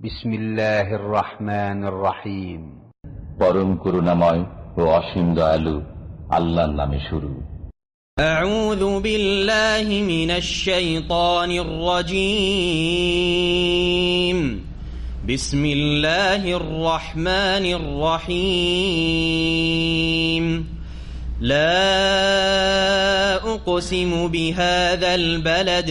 بسم الله الرحمن الرحيم পরম করুণাময় ও অসীম দয়ালু আল্লাহর নামে শুরু أعوذ بالله من الشيطان الرجيم بسم الله الرحمن الرحيم لا أقسم بهذا البلد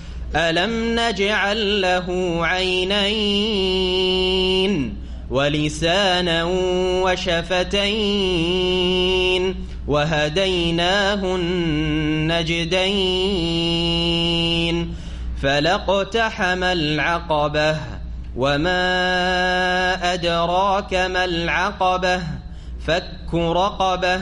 ألم نجعل له عينين ولسانا وشفتين وهديناه النجدين فلاقتحم العقبة وما أدراك ما العقبة فك رقبة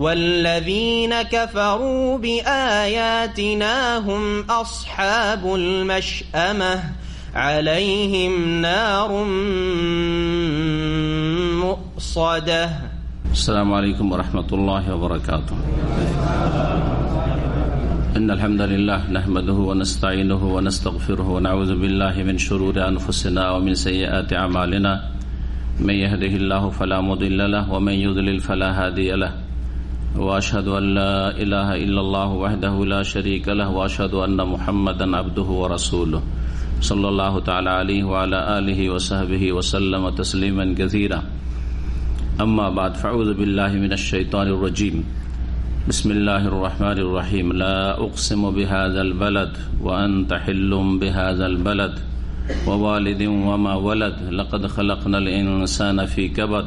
والذين كفروا بآياتنا هم أصحاب المشأمة. عليهم نار مؤصدة. السلام عليكم ورحمة الله وبركاته. إن الحمد لله نحمده ونستعينه ونستغفره ونعوذ بالله من شرور أنفسنا ومن سيئات أعمالنا. من يهده الله فلا مضل له ومن يضلل فلا هادي له. وأشهد أن لا إله إلا الله وحده لا شريك له وأشهد أن محمدا عبده ورسوله. صلى الله تعالى عليه وعلى آله وصحبه وسلم تسليما كثيرا. أما بعد فأعوذ بالله من الشيطان الرجيم. بسم الله الرحمن الرحيم. لا أقسم بهذا البلد وأنت حل بهذا البلد ووالد وما ولد. لقد خلقنا الإنسان في كبد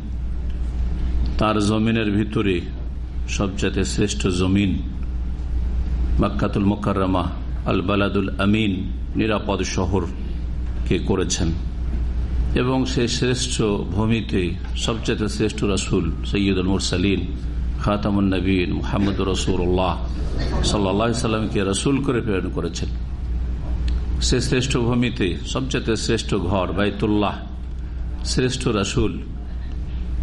তার জমিনের ভিতরে সবচেয়ে শ্রেষ্ঠ জমিন মাক্কাতুল মোকাররমা আল বালাদুল আমিন নিরাপদ শহরকে করেছেন। এবং সেই শ্রেষ্ঠ ভূমিতে সবচেয়ে শ্রেষ্ঠ রাসুল সৈয়দুল মুরসালিন খাতামুল নবীন মোহাম্মদ রসুল্লাহ সাল্লা সাল্লামকে রসুল করে প্রেরণ করেছেন। সে শ্রেষ্ঠ ভূমিতে সবচেয়ে শ্রেষ্ঠ ঘর বাইতুল্লাহ, শ্রেষ্ঠ রাসুল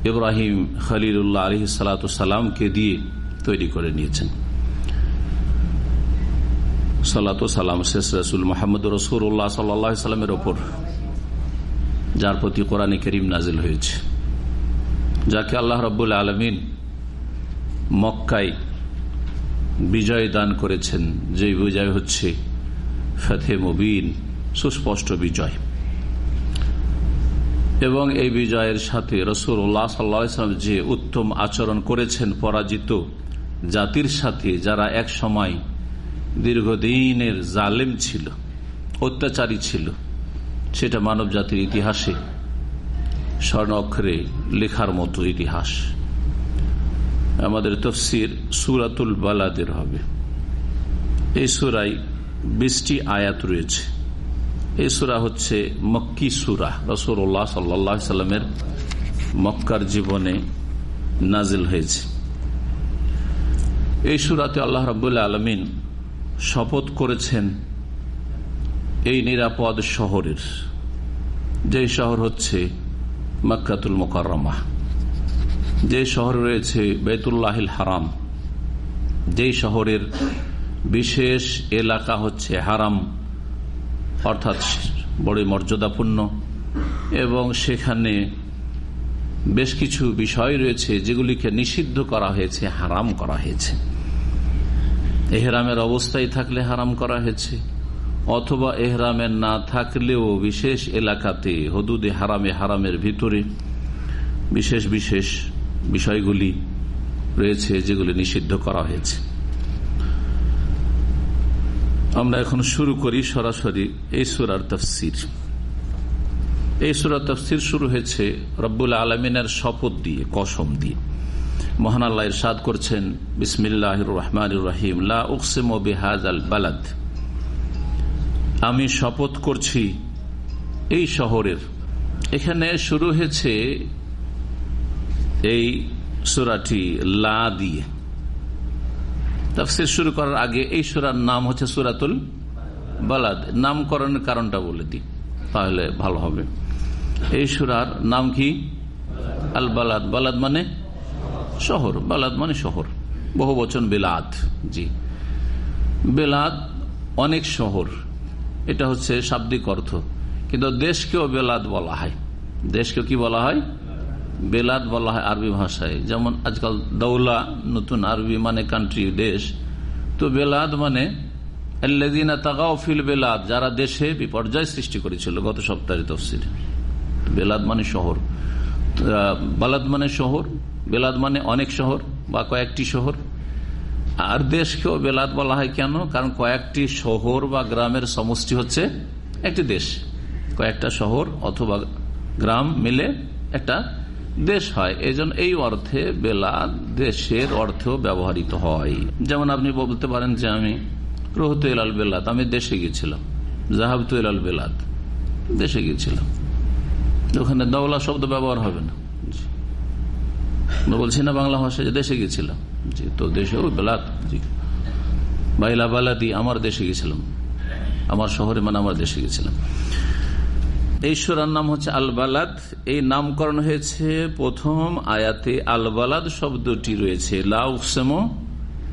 ইব্রাহিম খলিলুল্লাহ আলহি সালাতামকে দিয়ে তৈরি করে নিয়েছেন। সালাত সালাম শেষ রাসুল মোহাম্মদ রসুল্লাহ সাল্লাহ সাল্লামের ওপর, যার প্রতি কোরআন করিম নাজিল হয়েছে, যাকে আল্লাহ রব্বুল আলমিন মক্কায় বিজয় দান করেছেন যে বিজয় হচ্ছে ফেথে মুবিন, সুস্পষ্ট বিজয়। এবং এই বিজয়ের সাথে রসুল্লাহ সাল্লাম যে উত্তম আচরণ করেছেন পরাজিত জাতির সাথে, যারা এক সময় দীর্ঘদিনের জালেম ছিল, অত্যাচারী ছিল, সেটা মানব জাতির ইতিহাসে স্বর্ণ অক্ষরে লেখার মতো ইতিহাস। আমাদের তফসির সুরাতুল বালাদের হবে। এই সুরাই বিশটি আয়াত রয়েছে। এই সুরা হচ্ছে মক্কি সুরা। রসুল্লাহ সাল্লা সাল্লামের মক্কার জীবনে নাজিল হয়েছে। এই সুরাতে আল্লাহ রাবুল্লাহ আলমিন শপথ করেছেন এই নিরাপদ শহরের, যে শহর হচ্ছে মক্কাতুল মোকাররমা। যে শহর রয়েছে বেতুল্লাহিল হারাম যেই শহরের বিশেষ এলাকা হচ্ছে হারাম। অর্থাৎ বড় মর্যাদাপূর্ণ। এবং সেখানে বেশ কিছু বিষয় রয়েছে যেগুলিকে নিষিদ্ধ করা হয়েছে, হারাম করা হয়েছে। এহরামের অবস্থায় থাকলে হারাম করা হয়েছে, অথবা এহরামের না থাকলেও বিশেষ এলাকাতে, হদুদে হারামে, হারামের ভিতরে বিশেষ বিশেষ বিষয়গুলি রয়েছে যেগুলি নিষিদ্ধ করা হয়েছে। আমরা এখন শুরু করি সরাসরি এই সুরার তফসির। এই সুরার তফসির শুরু হয়েছে রব্বুল আলমিনের শপথ দিয়ে, কসম দিয়ে। মহান আল্লাহ ইরশাদ করছেন বিসমিল্লাহ রহমান রহিম, লা উকসেম বেহাজ আল বালাদ। আমি শপথ করছি এই শহরের। এখানে শুরু হয়েছে এই সুরাটি লা দিয়ে। তাফসির শুরু করার আগে এই সুরার নাম হচ্ছে সুরাতুল বালাদ। নামকরণের কারণটা বলে দিই, তাহলে ভালো হবে। এই সুরার নাম কি? আল বালাদ বালাদ মানে শহর। বালাদ মানে শহর। বহু বচন বেলাদ, জি। বেলাদ অনেক শহর। এটা হচ্ছে শাব্দিক অর্থ। কিন্তু দেশকেও বেলাদ বলা হয়। দেশকে কি বলা হয়? বেলাদ বলা হয় আরবি ভাষায়। যেমন আজকাল দৌলা, নতুন আরবি মানে কান্ট্রি দেশ। তো বেলাদ মানে তাগাও ফিল বেলাদ যারা দেশে বিপর্যয় সৃষ্টি করেছিল গত সপ্তাহে তফসিল। বেলাদ মানে শহর। বালাদ মানে শহর বেলাদ মানে অনেক শহর বা কয়েকটি শহর। আর দেশকেও বেলাদ বলা হয় কেন? কারণ কয়েকটি শহর বা গ্রামের সমষ্টি হচ্ছে একটি দেশ। কয়েকটা শহর অথবা গ্রাম মিলে একটা দেশ হয় এই এই অর্থে বেলাদ দেশের অর্থেও ব্যবহৃত হয়। যেমন আপনি বলতে পারেন যে আমি রোহত এলাল বেলাত, আমি দেশে গিয়েছিলাম জাহাবতু এলাল বেলাত, দেশে গিয়েছিলাম। ওখানে দৌলা শব্দ ব্যবহার হবে না। বলছি না বাংলা ভাষায় দেশে গেছিলাম জি, তো দেশেও বেলাত বাইলা বালাদি আমার দেশে গেছিলাম আমার শহরে মানে আমার দেশে গেছিলাম এই সুরার নাম হচ্ছে আলবালাদ। এই নামকরণ হয়েছে প্রথম আয়াতে আলবালাদ শব্দটি রয়েছে। লাউসেম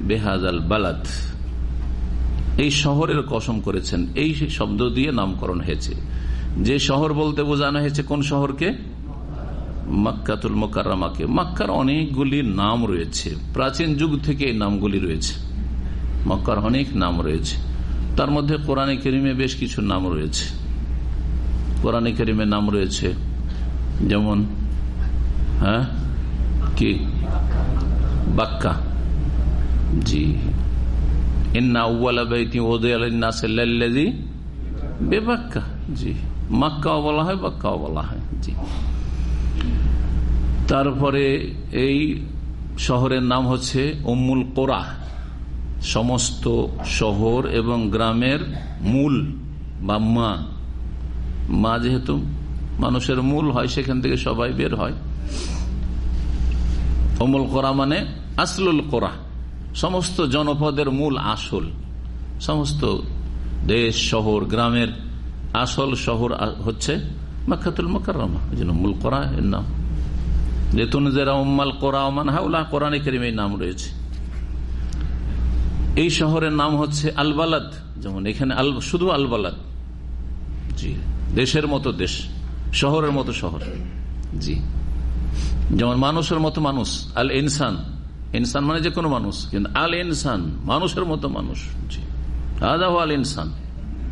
বেহাজ আল বালাদ এই শহরের কসম করেছেন। এই শব্দ দিয়ে নামকরণ হয়েছে। যে শহর বলতে বোঝানো হয়েছে কোন শহরকে? মাক্কাতুল মোকারমাকে মক্কার অনেকগুলি নাম রয়েছে। প্রাচীন যুগ থেকে এই নামগুলি রয়েছে। মক্কার অনেক নাম রয়েছে। তার মধ্যে কোরআনে কেরিমে বেশ কিছু নাম রয়েছে। কোরআনে কেরিমের নাম রয়েছে। যেমন হ্যাঁ? কি? বাক্কা। জি। জি। মাক্কাও বলা হয়, বাক্কাও বলা হয়। জি। তারপরে এই শহরের নাম হচ্ছে উম্মুল কোরা। সমস্ত শহর এবং গ্রামের মূল বা মা মা যেহেতু মানুষের মূল হয়, সেখান থেকে সবাই বের হয়। অমুল করা মানে আসলুল করা। সমস্ত জনপদের মূল আসল। সমস্ত দেশ, শহর, গ্রামের আসল শহর হচ্ছে মাখাতুল মকারমা এই জন্য মূল করা এর নাম। যেতুন জেরা উম্মাল কোরআমান হাউলা, কোরআনে কেরিমের নাম রয়েছে। এই শহরের নাম হচ্ছে আলবালাদ। যেমন এখানে শুধু আলবালাদ। জি। দেশের মতো দেশ, শহরের মতো শহর। জি। যেমন মানুষের মতো মানুষ, আল ইনসান। ইনসান মানে যে কোনো মানুষ, কিন্তু আল ইনসান, মানুষের মতো মানুষ। জি। আদা আল ইনসান।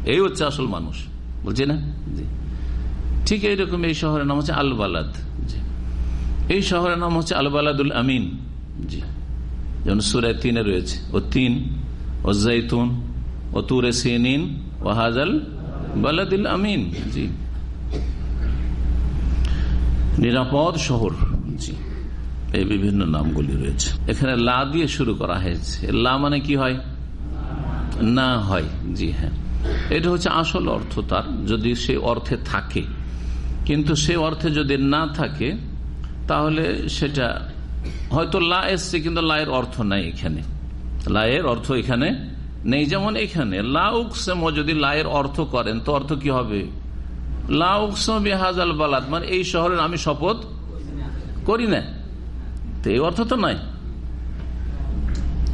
এই হচ্ছে আসল মানুষ। বলছি না? জি। ঠিক এইরকম এই শহরের নাম হচ্ছে আলবালাদ। জি। এই শহরের নাম হচ্ছে আলবালাদুল আমিন। জি। যেমন সুরায় তিনে রয়েছে, ও তিন, ও জৈতুন ও তুরে সিনিন, ও হাজাল বালাদুল আমিন, জি। নিরাপদ শহর, জি। এই বিভিন্ন নামগুলি রয়েছে। এখানে লা দিয়ে শুরু করা হয়েছে। লা মানে কি হয়? না হয়, জি হ্যাঁ। এটা হচ্ছে আসল অর্থ তার, যদি সে অর্থে থাকে। কিন্তু সে অর্থে যদি না থাকে, তাহলে সেটা, হয়তো লা এসছে, কিন্তু লায়ের অর্থ নাই এখানে। লায়ের অর্থ এখানে নেই। যেমন এখানে লা উকসেম যদি লায়ের অর্থ করেন, তো অর্থ কি হবে? লাউকসহাজাল বালাদ মানে এই শহরের আমি শপথ করি না। তো এই অর্থ তো নয়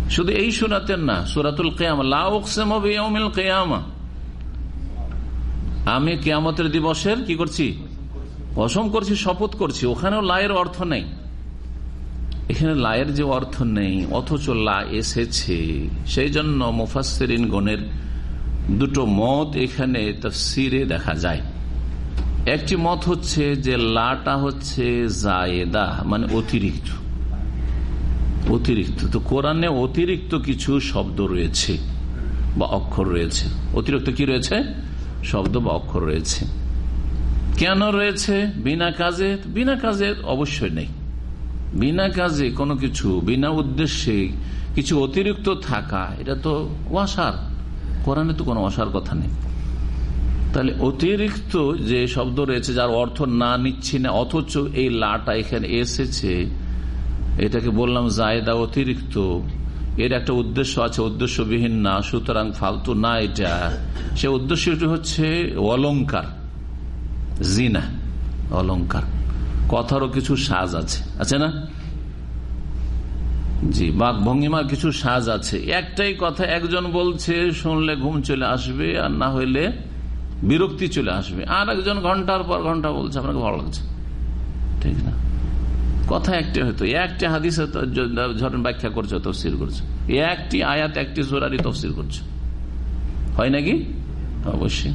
শুধু এই সুরাতের না, সুরাতুল কেয়ামা লাউকসেমিল কেয়ামা। আমি কেয়ামতের দিবসের কি করছি? কসম করছি, শপথ করছি। ওখানেও লায়ের অর্থ নেই। এখানে লায়ের যে অর্থ নেই, অথচ লা এসেছে। সেই জন্য মুফাসরিন গণের দুটো মত এখানে তফসিরে দেখা যায়। একটি মত হচ্ছে যে লাটা হচ্ছে জায়েদা মানে অতিরিক্ত। অতিরিক্ত। তো কোরআনে অতিরিক্ত কিছু শব্দ রয়েছে বা অক্ষর রয়েছে। অতিরিক্ত কি রয়েছে? শব্দ বা অক্ষর রয়েছে। কেন রয়েছে? বিনা কাজে? বিনা কাজে অবশ্যই নেই। বিনা কাজে কোনো কিছু, বিনা উদ্দেশ্যে কিছু অতিরিক্ত থাকা, এটা তো অসার কোরআনে তো কোনো অসার কথা নেই। তাহলে অতিরিক্ত যে শব্দ রয়েছে, যার অর্থ না নিচ্ছি না, অথচ এই লাটা এখানে এসেছে, এটাকে বললাম জায়দা অতিরিক্ত। এর একটা উদ্দেশ্য আছে, উদ্দেশ্যবিহীন না, সুতরাং ফালতু না এটা। সে উদ্দেশ্যটি হচ্ছে অলঙ্কার জিনা অলঙ্কার কথারও কিছু সাজ আছে। আছে না? জি বাক ভঙ্গিমার কিছু সাজ আছে। একটাই কথা, একজন বলছে, শুনলে ঘুম চলে আসবে আর না হইলে বিরক্তি চলে আসবে। আর একজন ঘণ্টার পর ঘণ্টা বলছে, আপনাকে ভালো লাগছে। ঠিক না? কথা একটি হয়তো, একটি হাদিসে ধরেন ব্যাখ্যা করছে, তফসির করছে। একটি আয়াত, একটি সোরারি তফসির করছে। হয় নাকি? অবশ্যই।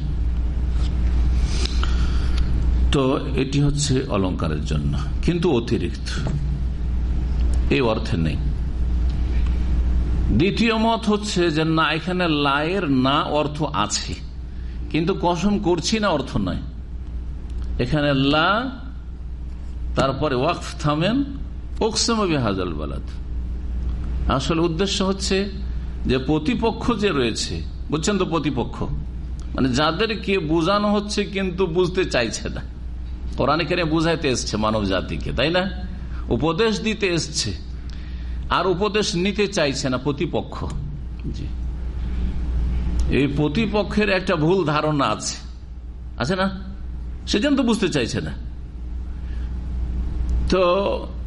তো এটি হচ্ছে অলঙ্কারের জন্য, কিন্তু অতিরিক্ত। এই অর্থে নেই। দ্বিতীয় মত হচ্ছে যে না, এখানে লায়ের না অর্থ আছে, কিন্তু কসম করছি না অর্থ নয়। এখানে লা, তারপরে ওয়াকফ থামেন ওকসেমবি হাজাল বালাদ। আসলে উদ্দেশ্য হচ্ছে যে প্রতিপক্ষ যে রয়েছে, বুঝছেন তো প্রতিপক্ষ? মানে যাদেরকে বোঝানো হচ্ছে কিন্তু বুঝতে চাইছে না। কোরআন কেন বুঝাইতে এসছে মানব জাতিকে তাই না? উপদেশ দিতে এসছে আর উপদেশ নিতে চাইছে না প্রতিপক্ষ। জি। এই প্রতিপক্ষের একটা ভুল ধারণা আছে। আছে না? সেজন্য তো বুঝতে চাইছে না। তো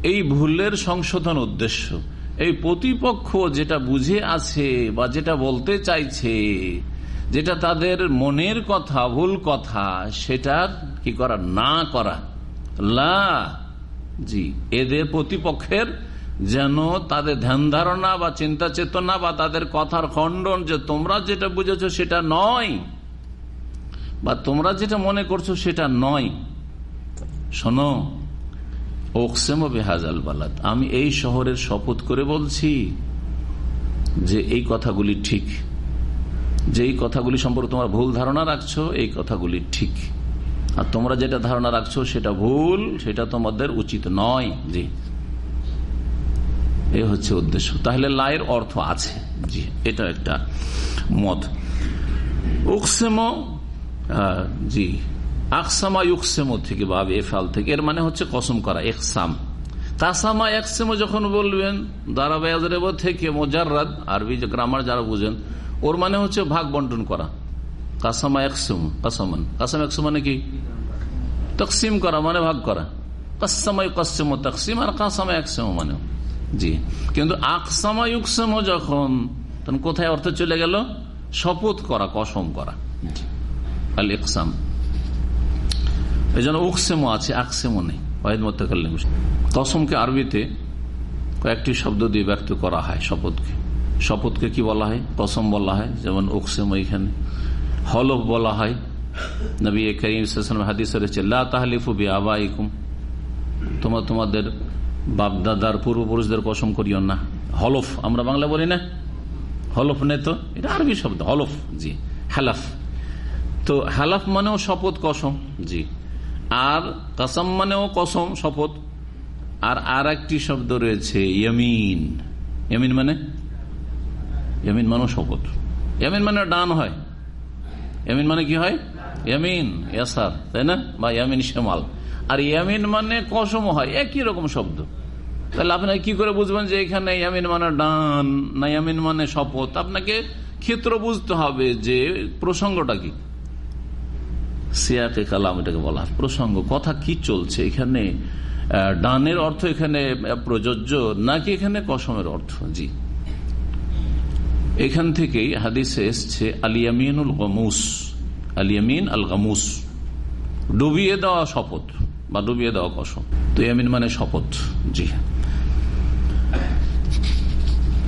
এই ভুলের সংশোধন উদ্দেশ্য এই প্রতিপক্ষ যেটা বুঝে আছে বা যেটা বলতে চাইছে যেটা তাদের মনের কথা, ভুল কথা, সেটা কি করা, না করা। লা, জি, এদের প্রতিপক্ষের যেন তাদের ধ্যান ধারণা বা চিন্তা চেতনা বা তাদের কথার খণ্ডন যে তোমরা যেটা বুঝেছ সেটা নয়, বা তোমরা যেটা মনে করছ সেটা নয়। শোনো, ওকসেম বেহাজাল বালাদ আমি এই শহরের শপথ করে বলছি যে এই কথাগুলি ঠিক। যে এই কথাগুলি সম্পর্কে তোমরা ভুল ধারণা রাখছো, এই কথাগুলি ঠিক। আর তোমরা যেটা ধারণা রাখছো, সেটা ভুল, সেটা তোমাদের উচিত নয় জি। এ হচ্ছে উদ্দেশ্য। তাহলে লায়ের অর্থ আছে জি, এটা একটা মত। উকসেম জি আকসামা ইউকসেমো থেকে বা এফাল থেকে, এর মানে হচ্ছে কসম করা একসাম কাসামা একসেমো যখন বলবেন দারাবায়াজরেব থেকে মোজাররাদ, আরবি গ্রামার যারা বুঝেন ওর মানে হচ্ছে ভাগ বন্টন করা। কাসামা একসেম কাসামান। কাসাম একসম মানে কি? তকসিম করা মানে ভাগ করা। কাসামাই কসেমো তকসিম আর কাসামা একসেমো মানে। জি। কিন্তু আকসামা ইউকসেমো যখন, তখন কোথায় অর্থ চলে গেল? শপথ করা, কসম করা। আল ইকসাম। এই জন্য উকসেমো আছে, আকসেমো নেই। ওয়াহিদ মোত্তাকাল্লিম। কসমকে আরবিতে কয়েকটি শব্দ দিয়ে ব্যক্ত করা হয় শপথকে। শপথকে কি বলা হয়? কসম বলা হয়, যেমন উকসেমো ওইখানে হলফ বলা হয়। নবী করিম হাদিস রয়েছে, লা তাহলিফু বি আবাইকুম তোমরা তোমাদের বাপদাদার পূর্বপুরুষদের কসম করিও না। হলফ, আমরা বাংলা বলি না? হলফ নে তো? এটা আরবি শব্দ, হলফ, জি। হালাফ। তো হালাফ মানেও শপথ, কসম, জি। আর কসম মানেও কসম, শপথ। আর আর একটি শব্দ রয়েছে, ইয়মিন। ইয়মিন মানে? ইয়মিন মানেও শপথ। ইয়ামিন মানে ডান হয়। ইয়ামিন মানে কি হয়? ইয়ামিন, ইয়াসার, তাই না? বা ইয়ামিন শেমাল। আর ইয়ামিন মানে কসম হয়, একই রকম শব্দ। তাহলে আপনাকে কি করে বুঝবেন যে এখানে ইয়ামিন মানে ডান, না ইয়ামিন মানে শপথ? আপনাকে ক্ষেত্র বুঝতে হবে যে প্রসঙ্গটা কি। সিয়াকে কালাম এটাকে বলা প্রসঙ্গ, কথা কি চলছে এখানে? ডানের অর্থ এখানে প্রযোজ্য, নাকি এখানে কসমের অর্থ? জি। এখান থেকেই হাদিসে এসছে আলিয়ামিনুল গমুস আলিয়ামিন আল গামুস ডুবিয়ে দেওয়া শপথ বা ডুবিয়ে দেওয়া কসম। তো ইয়ামিন মানে শপথ, জি।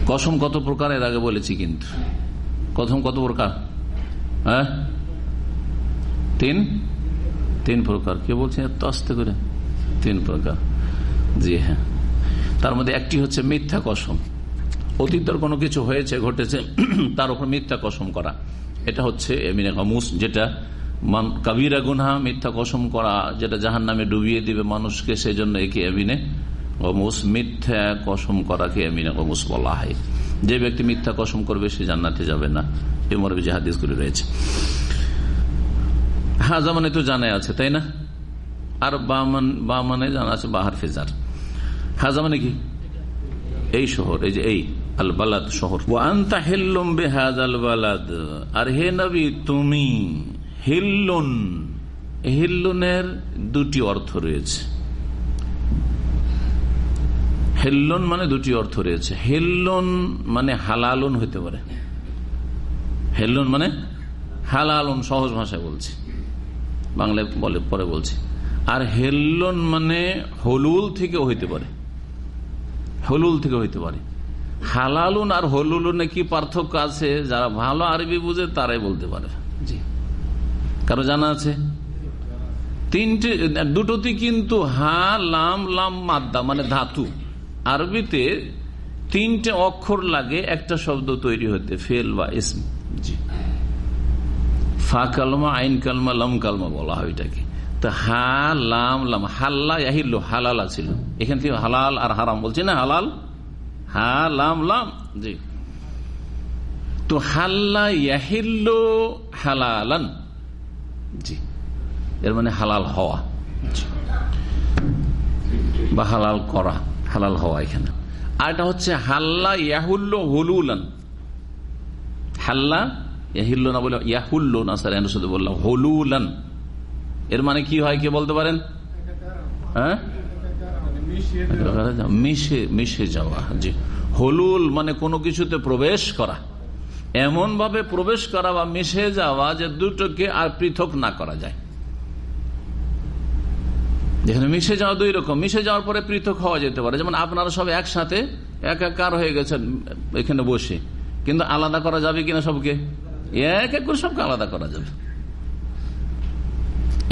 কসম কত প্রকার, এর আগে বলেছি কিন্তু। কসম কত প্রকার? হ্যাঁ? তিন? তিন প্রকার। কে বলছেন এত আস্তে করে। তিন প্রকার। জি হ্যাঁ। তার মধ্যে একটি হচ্ছে মিথ্যা কসম। অতীতের কোনো কিছু হয়েছে, ঘটেছে, তার উপর মিথ্যা কসম করা। এটা হচ্ছে যেটা কাবিরা গুনহা মিথ্যা কসম করা, যেটা জাহান নামে ডুবিয়ে দিবে মানুষকে, সেজন্য একে এমিনে গমুস, মিথ্যা কসম করাকে এমিনে গমুস বলা হয়। যে ব্যক্তি মিথ্যা কসম করবে, সে জান্নাতে যাবে না। এ মরবে যে হাদিসগুলি রয়েছে। হাজা মানে তো জানাই আছে, তাই না? আর বা মান- বা মানে জানা আছে, বাহার ফেজার। হাজা মানে কি? এই শহর, এই যে এই। আল বালাদ শহর। ও আন্তা হেল্লুম বেহাজ আল বালাদ। আর হে নবী, তুমি হিল্লুন। হিল্লুনের দুটি অর্থ রয়েছে। হেল্লন মানে দুটি অর্থ রয়েছে। হেল্লন মানে হালালুন হইতে পারে। হেল্লন মানে হালালুন, সহজ ভাষায় বলছি। বাংলায় বলে, পরে বলছি। আর হেল্লন মানে হলুল থেকে হইতে পারে। হলুল থেকে হইতে পারে। হালালুন আর হলুলুনে কি পার্থক্য আছে যারা ভালো আরবি বুঝে তারাই বলতে পারে। জি। কারও জানা আছে? তিনটে দুটোতে কিন্তু হা লাম লাম মাদ্দা মানে ধাতু। আরবিতে তিনটে অক্ষর লাগে একটা শব্দ তৈরি হতে ফেল বা ইসম। জি। ফা কালমা আইন কালমা লাম কালমা বলা হয় এটাকে। তো হা লাম লাম হাল্লা ইয়াহিল্লো হালালা ছিল। এখান থেকে হালাল আর হারাম বলছি না হালাল? হা, লাম লাম। জি। তো হাল্লা ইয়াহিল্লো হালালান। জি। এর মানে হালাল হওয়া। বা হালাল করা, হালাল হওয়া এখানে। আর এটা হচ্ছে হাল্লা ইয়াহুল্লো হলুলান। হাল্লা ইয়াহিল্লো না বলে ইয়াহুল্লো না, স্যার শুধু বললাম হলুলান। এর মানে কি হয়, কে বলতে পারেন? হ্যাঁ? মিশে মিশে যাওয়া, জি। হলুল মানে কোনো কিছুতে প্রবেশ করা। এমন ভাবে প্রবেশ করা বা মিশে যাওয়া যে দুটোকে আর পৃথক না করা যায়। যেখানে মিশে যাওয়া দুই রকম, মিশে যাওয়ার পরে পৃথক হওয়া যেতে পারে। যেমন আপনারা সব একসাথে একাকার হয়ে গেছেন এখানে বসে। কিন্তু আলাদা করা যাবে কিনা সবকে? এক এক করে সবকে আলাদা করা যাবে।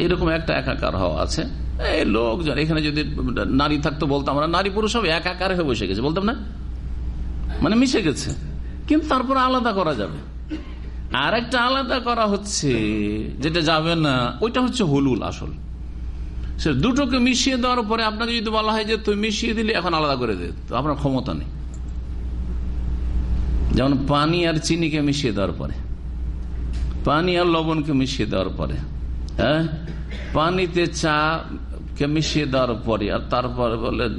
এরকম একটা একাকার হওয়া আছে। লোকজন, এখানে যদি নারী থাকতো বলতাম আমরা, নারী পুরুষ সব একাকার হয়ে বসে গেছে, বলতাম না? মানে মিশে গেছে। কিন্তু তারপর আলাদা করা যাবে। আর একটা আলাদা করা হচ্ছে, যেটা যাবে না, ওইটা হচ্ছে হলুল আসল। সে দুটোকে মিশিয়ে দেওয়ার পরে আপনাকে যদি বলা হয় যে তুই মিশিয়ে দিলে, এখন আলাদা করে দে, তো আপনার ক্ষমতা নেই। যেমন পানি আর চিনিকে মিশিয়ে দেওয়ার পরে, পানি আর লবণকে মিশিয়ে দেওয়ার পরে হ্যাঁ? পানিতে চা কে মিশিয়ে দেওয়ার পরে আর তারপরে বলেন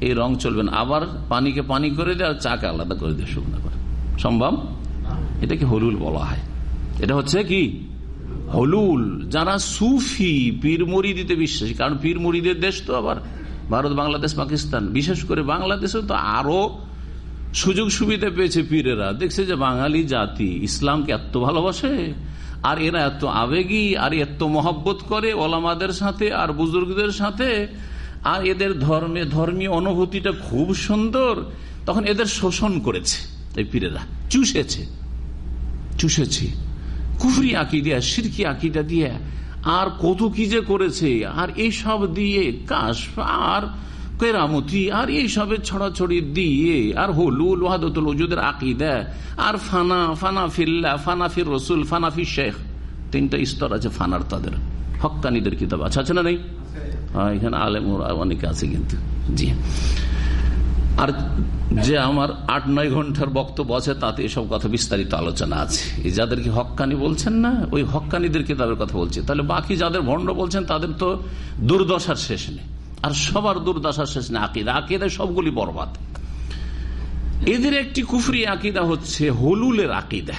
এই রং চলবে না। আবার পানিকে পানি করে দেয় আর চাকে আলাদা করে দিয়ে শুকনো করে। সম্ভব? এটাকে হলুল বলা হয়। এটা হচ্ছে কি? হলুল। যারা সুফি, পীর মরিদিতে বিশ্বাসী, কারণ পীর মরিদের দেশ তো আবার ভারত, বাংলাদেশ, পাকিস্তান, বিশেষ করে বাংলাদেশে তো আরও সুযোগ সুবিধা পেয়েছে পীরেরা। দেখছে যে বাঙালি জাতি ইসলামকে এত ভালোবাসে আর এরা এত আবেগী, আর এত মহব্বত করে ওলামাদের সাথে আর বুজুর্গদের সাথে, আর এদের ধর্মে ধর্মীয় অনুভূতিটা খুব সুন্দর, তখন এদের শোষণ করেছে এই পীরেরা। চুষেছে। চুষেছে। কুফরি আকিদা, সিরকি আকিদা দিয়ে, আর কত কি যে করেছে, আর এইসব দিয়ে কাশ, আর কেরামতি আর এইসবের ছড়াছড়ি দিয়ে আর হলুল ওয়াহাদতুল ওজুদের আকিদা আর ফানা ফানা ফিল্লা ফানা ফির রসুল ফানা ফির শেখ তিনটা স্তর আছে ফানার তাদের। হকানিদের কিতাব আছে আছে না নেই? এখানে আলেম অনেকে আছে কিন্তু। জি। আর যে আমার আট নয় ঘণ্টার বক্তব্য আছে তাতে এসব কথা বিস্তারিত আলোচনা আছে। এই যাদেরকে হক্কানি বলছেন না ওই হক্কানিদের কিতাবের কথা বলছে। তাহলে বাকি যাদের ভণ্ড বলছেন তাদের তো দুর্দশার শেষ নেই। আর সবার দুর্দশার শেষ নেই আকিদা। আকিদায় সবগুলি বরবাদ। এদের একটি কুফরি আকিদা হচ্ছে হলুলের আকিদা।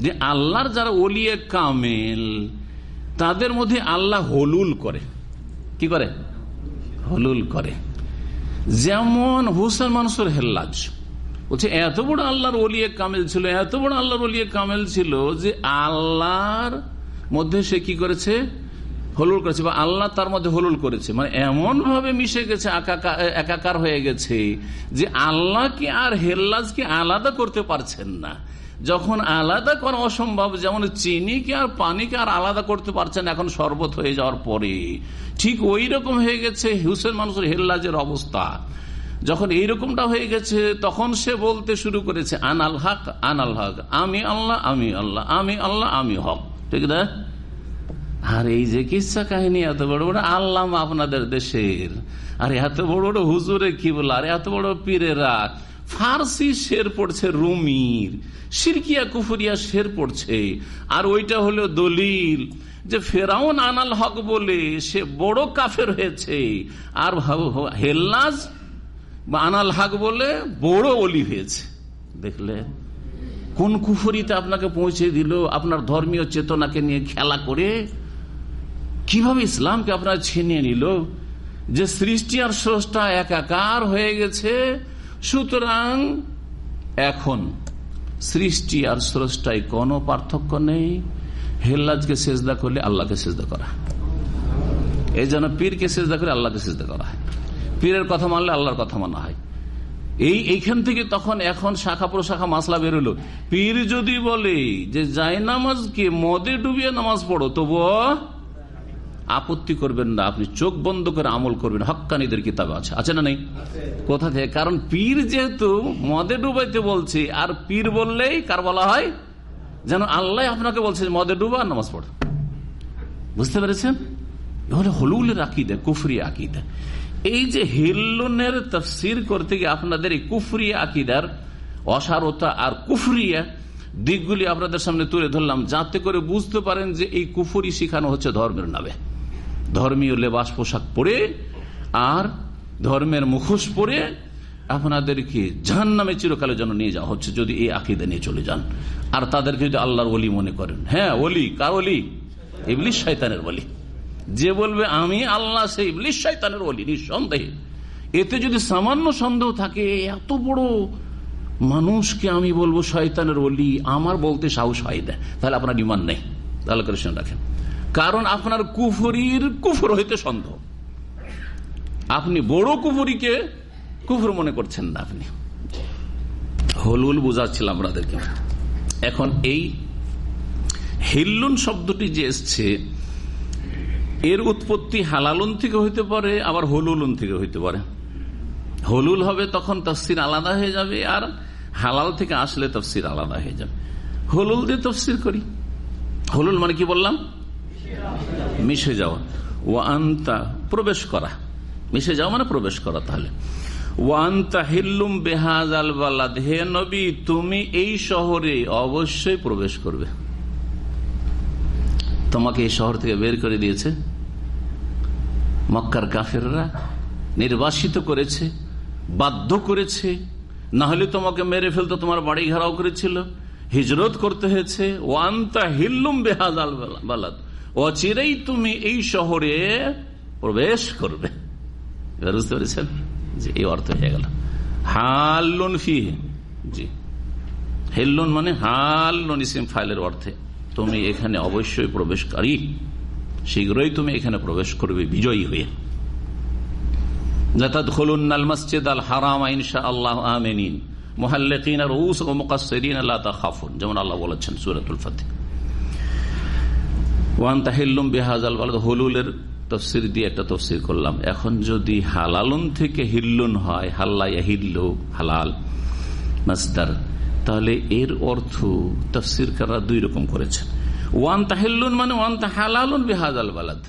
যে আল্লাহর যারা ওলিয়ে কামেল, তাদের মধ্যে আল্লাহ হলুল করে। কি করে? হলুল করে। যেমন হুসেন মানুষের হেল্লাজ বলছে, এত বড় আল্লাহর অলিয়ে কামেল ছিল, এত বড় আল্লাহর অলিয়ে কামেল ছিল যে আল্লাহর মধ্যে সে কি করেছে? হলুল করেছে বা আল্লাহ তার মধ্যে হলুল করেছে। মানে এমন ভাবে মিশে গেছে একাকার হয়ে গেছে যে আল্লাহকে আর হেল্লাজকে আলাদা করতে পারছেন না। যখন আলাদা করা অসম্ভব, যেমন চিনিকে আর পানিকে আর আলাদা করতে পারছেন এখন শরবত হয়ে যাওয়ার পরে। ঠিক ওই রকম হয়ে গেছে হিউসেন মানুষের হেল্লাজের অবস্থা। যখন এইরকমটা হয়ে গেছে, তখন সে বলতে শুরু করেছে, আনাল হক আনাল হক, আমি আল্লাহ আমি আল্লাহ আমি আল্লাহ, আমি হক। ঠিক না? আর, এই যে কিসা কাহিনী, এত বড় বড় আল্লাহ আপনাদের দেশের। আর, এত বড় বড় হুজুরে কি বল আর, এত বড় পীরেরা। ফার্সি শের পড়ছে রুমির, সিরকিয়া কুফুরিয়া শের পড়ছে। আর ওইটা হলো দলিল যে ফেরাউন আনাল হক বলে সে বড় কাফের হয়েছে। আর হেল্লাজ বা আনাল হক বলে বড় অলি হয়েছে। দেখলে কোন কুফুরিতে আপনাকে পৌঁছে দিল আপনার ধর্মীয় চেতনাকে নিয়ে খেলা করে? কীভাবে ইসলামকে আপনারা ছিনিয়ে নিল? যে সৃষ্টি আর স্রষ্টা একাকার হয়ে গেছে, সুতরাং এখন সৃষ্টি আর স্রষ্টায় কোনো পার্থক্য নেই। হেল্লাজকে সেজদা করলে আল্লাহকে সেজদা করা এই জন্য পীরকে সেজদা করে আল্লাহকে সেজদা করা হয়। পীরের কথা মানলে আল্লাহর কথা মানা হয়। এই, এইখান থেকে তখন এখন শাখা প্রশাখা মাসলা বেরোলো পীর যদি বলে যে যাই নামাজকে মদে ডুবিয়ে নামাজ পড়ো, তবুও আপত্তি করবেন না আপনি চোখ বন্ধ করে আমল করবেন হক্কানিদের কিতাবে আছে আছে না নেই? কোথা থেকে? কারণ পীর যেহেতু মদে ডুবাইতে বলছে আর পীর বললেই কার বলা হয়। যেন আল্লাহ আপনাকে বলছে মদে ডুবা আর নামাজ পড়। বুঝতে পেরেছেন? হলে হলুলের আকিদা কুফরি আকিদা। এই যে হিল্লুনের তফসির করতে গিয়ে আপনাদের এই কুফরি আকিদার অসারতা আর কুফরিয়া দিকগুলি আপনাদের সামনে তুলে ধরলাম যাতে করে বুঝতে পারেন যে এই কুফরি শিখানো হচ্ছে ধর্মের নামে। ধর্মীয় লেবাস পোশাক পরে আর ধর্মের মুখোশ পরে আপনাদেরকে জাহান নামে চিরকালের জন্য নিয়ে যাওয়া হচ্ছে যদি এই আকিদা নিয়ে চলে যান। আর তাদেরকে যদি আল্লাহর অলি মনে করেন। হ্যাঁ অলি কার অলি ইবলিশ শয়তানের বলি যে বলবে, আমি আল্লাহ সেই ইবলিশ শয়তানের অলি নিঃসন্দেহে। এতে যদি সামান্য সন্দেহ থাকে, এত বড় মানুষকে আমি বলব, শয়তানের অলি আমার বলতে সাহস হয় না। তাহলে আপনার ইমান নেই। তাহলে করে রাখেন। কারণ আপনার কুফরির কুফুর হইতে সন্দেহ আপনি বড় কুফুরিকে কুফুর মনে করছেন না আপনি। হলুল বোঝাচ্ছিলাম আপনাদেরকে। এখন এই হিল্লুন শব্দটি যে এসছে, এর উৎপত্তি হালালুন থেকে হইতে পারে, আবার হলুলুন থেকে হইতে পারে। হলুল হবে তখন তফসির আলাদা হয়ে যাবে, আর হালাল থেকে আসলে তফসির আলাদা হয়ে যাবে। হলুল দিয়ে তফসির করি। হলুল মানে কি বললাম? মিশে যাওয়া ওয়ান্তা প্রবেশ করা। মিশে যাওয়া মানে প্রবেশ করা তাহলে। ওয়ান্তা হিল্লুম বেহাজ আল হে নবী, তুমি এই শহরে অবশ্যই প্রবেশ করবে। তোমাকে এই শহর থেকে বের করে দিয়েছে। মক্কার কাফেররা নির্বাসিত করেছে, বাধ্য করেছে। না হলে তোমাকে মেরে ফেলতো, তোমার বাড়ি ঘেরাও করেছিল। হিজরত করতে হয়েছে। ওয়ান্তা হিল্লুম বেহাজ আল বালাদ। অচিরেই তুমি এই শহরে প্রবেশ করবে। বুঝতে পেরেছেন? যে এই অর্থ হয়ে গেল। হাল্লুন ফি জি। হেল্লুন মানে হাল্লুন ইসিম ফাইলের অর্থে। তুমি এখানে অবশ্যই প্রবেশকারী। শীঘ্রই তুমি এখানে প্রবেশ করবে বিজয়ী হয়ে। আল হারাম আল্লাহ আর উস ও আল্লাহ খাফুন যেমন আল্লাহ বলেছেন সুরাতুল ফাতে ওয়ান তাহিল্লুম বেহাজ আল হলুলের তফসির দিয়ে একটা তফসির করলাম। এখন যদি হালালুন থেকে হিল্লুন হয় হাল্লা হিল্লু, হালাল মাসদার, তাহলে এর অর্থ তফসির কারা দুই রকম করেছেন। ওয়ান তাহিল্লুন মানে ওয়ান তাহালালুন বেহাজ আল বালাদ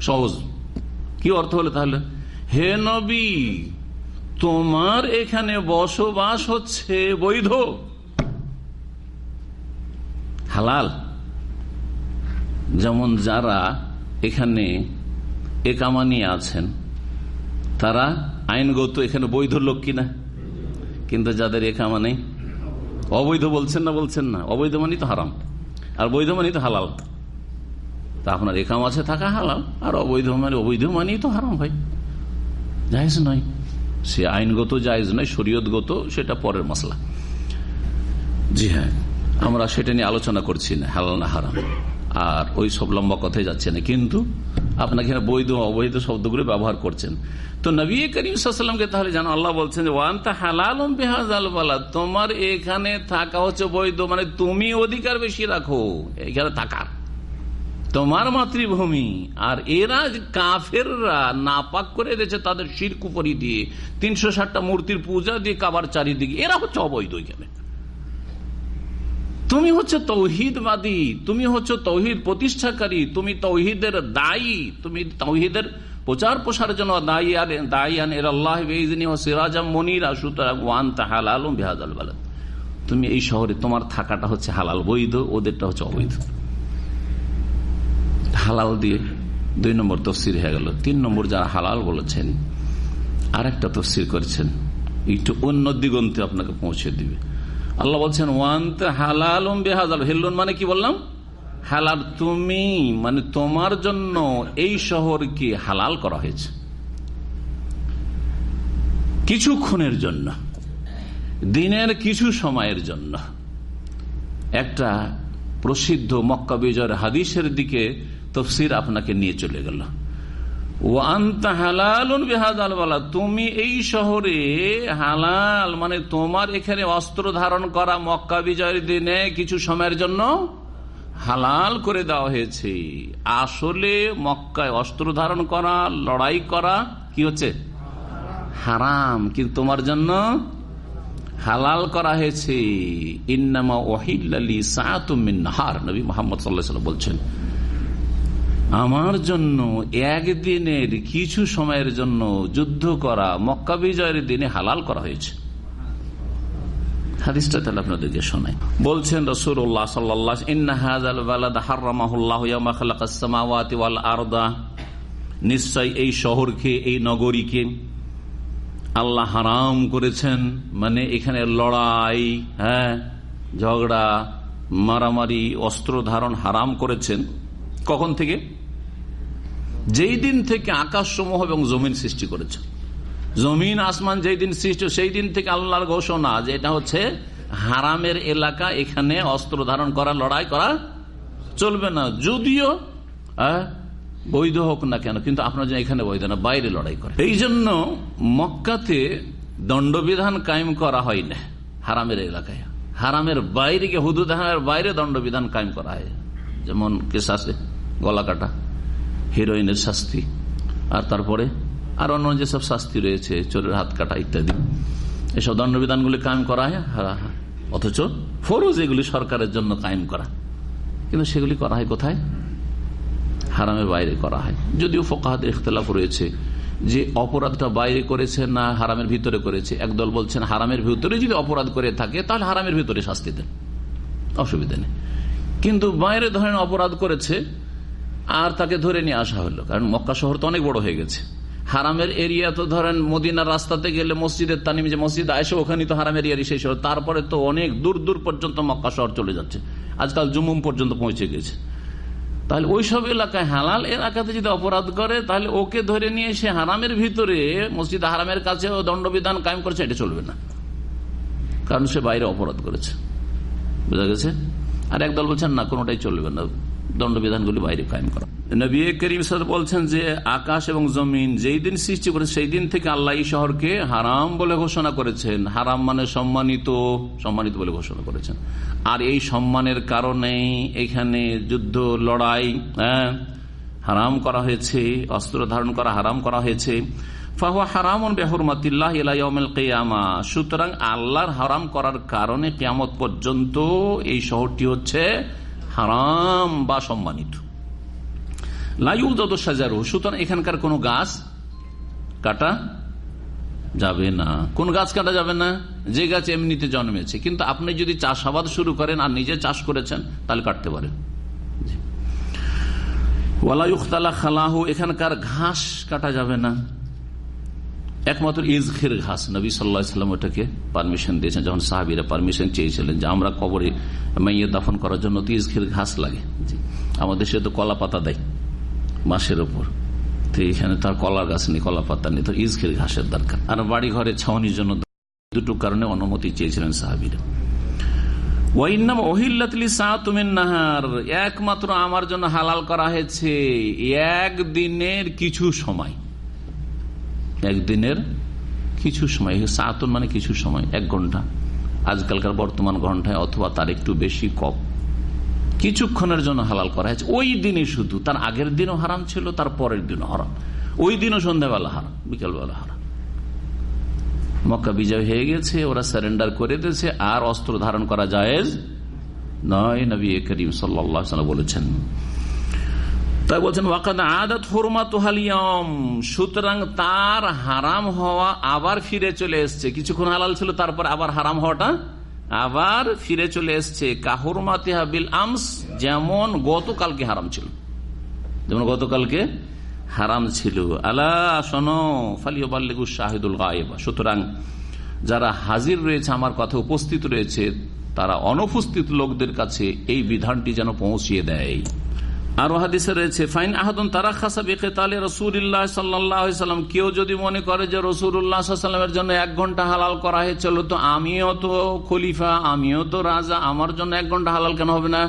সহজ। কি অর্থ হলো তাহলে? হে নবী, তোমার এখানে বসবাস হচ্ছে বৈধ। হালাল। যেমন যারা এখানে একামা নিয়ে আছেন, তারা আইনগত এখানে বৈধ লোক কিনা? কিন্তু যাদের একামা নেই অবৈধ বলছেন না বলছেন না, অবৈধ মানি তো হারাম। আর বৈধ মানি তো হালাল। তা আপনার একাম আছে থাকা হালাল, আর অবৈধ মানে অবৈধ মানেই তো হারাম ভাই। জায়জ নয়। সে আইনগত জায়জ নয়, শরীয়তগত, সেটা পরের মশলা। জি হ্যাঁ আমরা সেটা নিয়ে আলোচনা করছি না, হালাল না হারাম। আর ওই সব লম্বা কথায় যাচ্ছে না। কিন্তু আপনাকে বৈধ, অবৈধ শব্দগুলো ব্যবহার করছেন। তো নবী করিম সাল্লামকে তাহলে জানো, আল্লাহ বলছেন ওয়ান তা হালাল তোমার এখানে থাকা হচ্ছে বৈধ মানে তুমি অধিকার বেশি রাখো। এখানে থাকার। তোমার মাতৃভূমি। আর এরা কাফেররা নাপাক করে দিয়েছে তাদের শির কুপরি দিয়ে, তিনশো ষাটটা মূর্তির পূজা দিয়ে কাবার চারিদিকে, এরা হচ্ছে অবৈধ এখানে। তুমি হচ্ছে তৌহিদবাদী, তুমি হচ্ছে তৌহিদ প্রতিষ্ঠাকারী, তুমি তৌহিদের দায়ী, তুমি তৌহিদের প্রচার প্রসারের জন্য দায়ী আর দায়ী আন মনিরা ওয়ান তুমি এই শহরে তোমার থাকাটা হচ্ছে হালাল, বৈধ, ওদেরটা হচ্ছে অবৈধ। হালাল দিয়ে দুই নম্বর তফসির হয়ে গেল। তিন নম্বর যারা হালাল বলেছেন আর একটা তফসির করেছেন, একটু অন্য দিগন্তে আপনাকে পৌঁছে দিবে। আল্লাহ বলছেন, ওয়ান্ত হালাল বেহাজাল হেল্লুন মানে কি বললাম? হালাল তুমি মানে তোমার জন্য এই শহরকে হালাল করা হয়েছে। কিছুক্ষণের জন্য, দিনের কিছু সময়ের জন্য। একটা প্রসিদ্ধ মক্কা বিজয়ের হাদিসের দিকে তফসির আপনাকে নিয়ে চলে গেল। তুমি এই শহরে হালাল মানে তোমার এখানে অস্ত্র ধারণ করা মক্কা দিনে কিছু সময়ের জন্য হালাল করে দেওয়া হয়েছে। আসলে মক্কায় অস্ত্র ধারণ করা, লড়াই করা কি হচ্ছে? হারাম, কিন্তু তোমার জন্য হালাল করা হয়েছে। ইন্নামা ওয়াহিল্লালি সাতুমিন নাহার, নবী মোহাম্মদ সাল্লাহ বলছেন। আমার জন্য একদিনের কিছু সময়ের জন্য যুদ্ধ করা মক্কা বিজয়ের দিনে হালাল করা হয়েছে। আপনাদেরকে শোনাই। বলছেন এই শহরকে, এই নগরীকে আল্লাহ হারাম করেছেন মানে এখানে লড়াই হ্যাঁ ঝগড়া, মারামারি, অস্ত্র ধারণ হারাম করেছেন। কখন থেকে? যেই দিন থেকে আকাশ সমূহ এবং জমিন সৃষ্টি করেছে। জমিন, আসমান যেই দিন সৃষ্টি, সেই দিন থেকে আল্লাহর ঘোষণা যে এটা হচ্ছে হারামের এলাকা, এখানে অস্ত্র ধারণ করা, লড়াই করা চলবে না। যদিও বৈধ হোক না কেন, কিন্তু আপনার জন্য এখানে বৈধ না, বাইরে লড়াই করে এই জন্য মক্কাতে দণ্ডবিধান কায়েম করা হয় না, হারামের এলাকায়। হারামের বাইরে হুদুদ হারামের বাইরে দণ্ডবিধান কায়েম করা হয়। যেমন কেস আছে গলা কাটা হিরোইনের শাস্তি। আর তারপরে আর অন্য যেসব শাস্তি রয়েছে, চোরের হাত কাটা ইত্যাদি, এসব দণ্ডবিধানগুলি কায়েম করা হয় অথচ ফরজ এগুলি সরকারের জন্য কায়েম করা। কিন্তু সেগুলি করা হয় কোথায়? হারামের বাইরে করা হয়। যদিও ফোকাহাত ইখতলাফ রয়েছে যে অপরাধটা বাইরে করেছে না হারামের ভিতরে করেছে। একদল বলছেন, হারামের ভিতরে যদি অপরাধ করে থাকে, তাহলে হারামের ভিতরে শাস্তি দেন। অসুবিধা নেই। কিন্তু বাইরে ধরেন অপরাধ করেছে আর তাকে ধরে নিয়ে আসা হলো, কারণ মক্কা শহর তো অনেক বড় হয়ে গেছে। হারামের এরিয়া তো ধরেন মদিনার রাস্তাতে গেলে মসজিদের তানিম যে মসজিদ আসে ওখানে তো হারামের এরিয়া শেষ শহর তারপরে তো অনেক দূর দূর পর্যন্ত মক্কা শহর চলে যাচ্ছে। আজকাল জুমুম পর্যন্ত পৌঁছে গেছে। তাহলে ওই সব এলাকায় হালাল এলাকাতে যদি অপরাধ করে, তাহলে ওকে ধরে নিয়ে সে হারামের ভিতরে মসজিদ হারামের কাছে দণ্ডবিধান কায়েম করছে, এটা চলবে না। কারণ সে বাইরে অপরাধ করেছে। বুঝা গেছে? আর একদল বলছেন, না, কোনোটাই চলবে না। দণ্ডবিধানগুলি বাইরে কায়েম করা। নবী করিম বলছেন যে, আকাশ এবং জমিন যেই দিন সৃষ্টি করে সেই দিন থেকে আল্লাহ এই শহরকে হারাম বলে ঘোষণা করেছেন। হারাম মানে সম্মানিত সম্মানিত বলে ঘোষণা করেছেন। আর এই সম্মানের কারণে এখানে যুদ্ধ, লড়াই হ্যাঁ হারাম করা হয়েছে, অস্ত্র ধারণ করা হারাম করা হয়েছে। সুতরাং আল্লাহর হারাম করার কারণে কেমত পর্যন্ত এই শহরটি হচ্ছে হারাম বা সম্মানিত। লাইউদত সাজারু সুতরাং এখানকার কোনো গাছ কাটা যাবে না। কোন গাছ কাটা যাবে না? যে গাছ এমনিতে জন্মেছে। কিন্তু আপনি যদি চাষাবাদ শুরু করেন আর নিজে চাষ করেছেন, তাহলে কাটতে পারেন ওয়ালাইখতালা খালাহু, এখানকার ঘাস কাটা যাবে না। একমাত্র ইজখের ঘাস নবী সাল্লাহ সাল্লাম ওটাকে পারমিশন দিয়েছেন, যখন সাহাবিরা পারমিশন চেয়েছিলেন যে আমরা কবরে মাইয়ে দাফন করার জন্য তো ইজখের ঘাস লাগে। আমাদের সে তো কলা পাতা দেয় মাসের ওপর তো এখানে তার কলা গাছ নেই, কলা পাতা নেই, তো ইজখের ঘাসের দরকার। আর বাড়ি ঘরে ছাউনির জন্য দুটো কারণে অনুমতি চেয়েছিলেন সাহাবিরা। একমাত্র আমার জন্য হালাল করা হয়েছে। একদিনের কিছু সময়। একদিনের কিছু সময় সাতুন মানে কিছু সময়, এক ঘণ্টা। আজকালকার বর্তমান ঘন্টায় অথবা তার একটু বেশি কম। কিছুক্ষণের জন্য হালাল করা হয়েছে। ওই দিনে শুধু। তার আগের দিনও হারাম ছিল, তার পরের দিনও হারাম। ওই দিনও সন্ধ্যাবেলা হারাম, বিকালবেলা হারাম। মক্কা বিজয় হয়ে গেছে, ওরা সারেন্ডার করে দিয়েছে, আর অস্ত্র ধারণ করা যায় নয়, নবী করিম সাল্লা বলেছেন। তাই বলছেন, ওয়াকাদ আদাত হরমা তোহালিয়ম সুতরাং তার হারাম হওয়া আবার ফিরে চলে এসছে। কিছুক্ষণ হালাল ছিল, তারপর আবার হারাম হওয়াটা আবার ফিরে চলে এসছে। কাহরমা তেহাবিল আমস, যেমন গতকালকে হারাম ছিল। যেমন গতকালকে হারাম ছিল। আলা, শোনো ফালিয়াল্লিগু শাহিদুল গায়েবা। সুতরাং যারা হাজির রয়েছে, আমার কথা উপস্থিত রয়েছে, তারা অনুপস্থিত লোকদের কাছে এই বিধানটি যেন পৌঁছিয়ে দেয়। হাদিসে রয়েছে, ফাইন তারা খাসা বেকে সাল্লাম, কেউ যদি মনে করে যে জন্য এক হালাল করা হয়েছিল, তো আমিও তো খলিফা, আমিও তো রাজা, আমার জন্য এক হালাল কেন হবে না?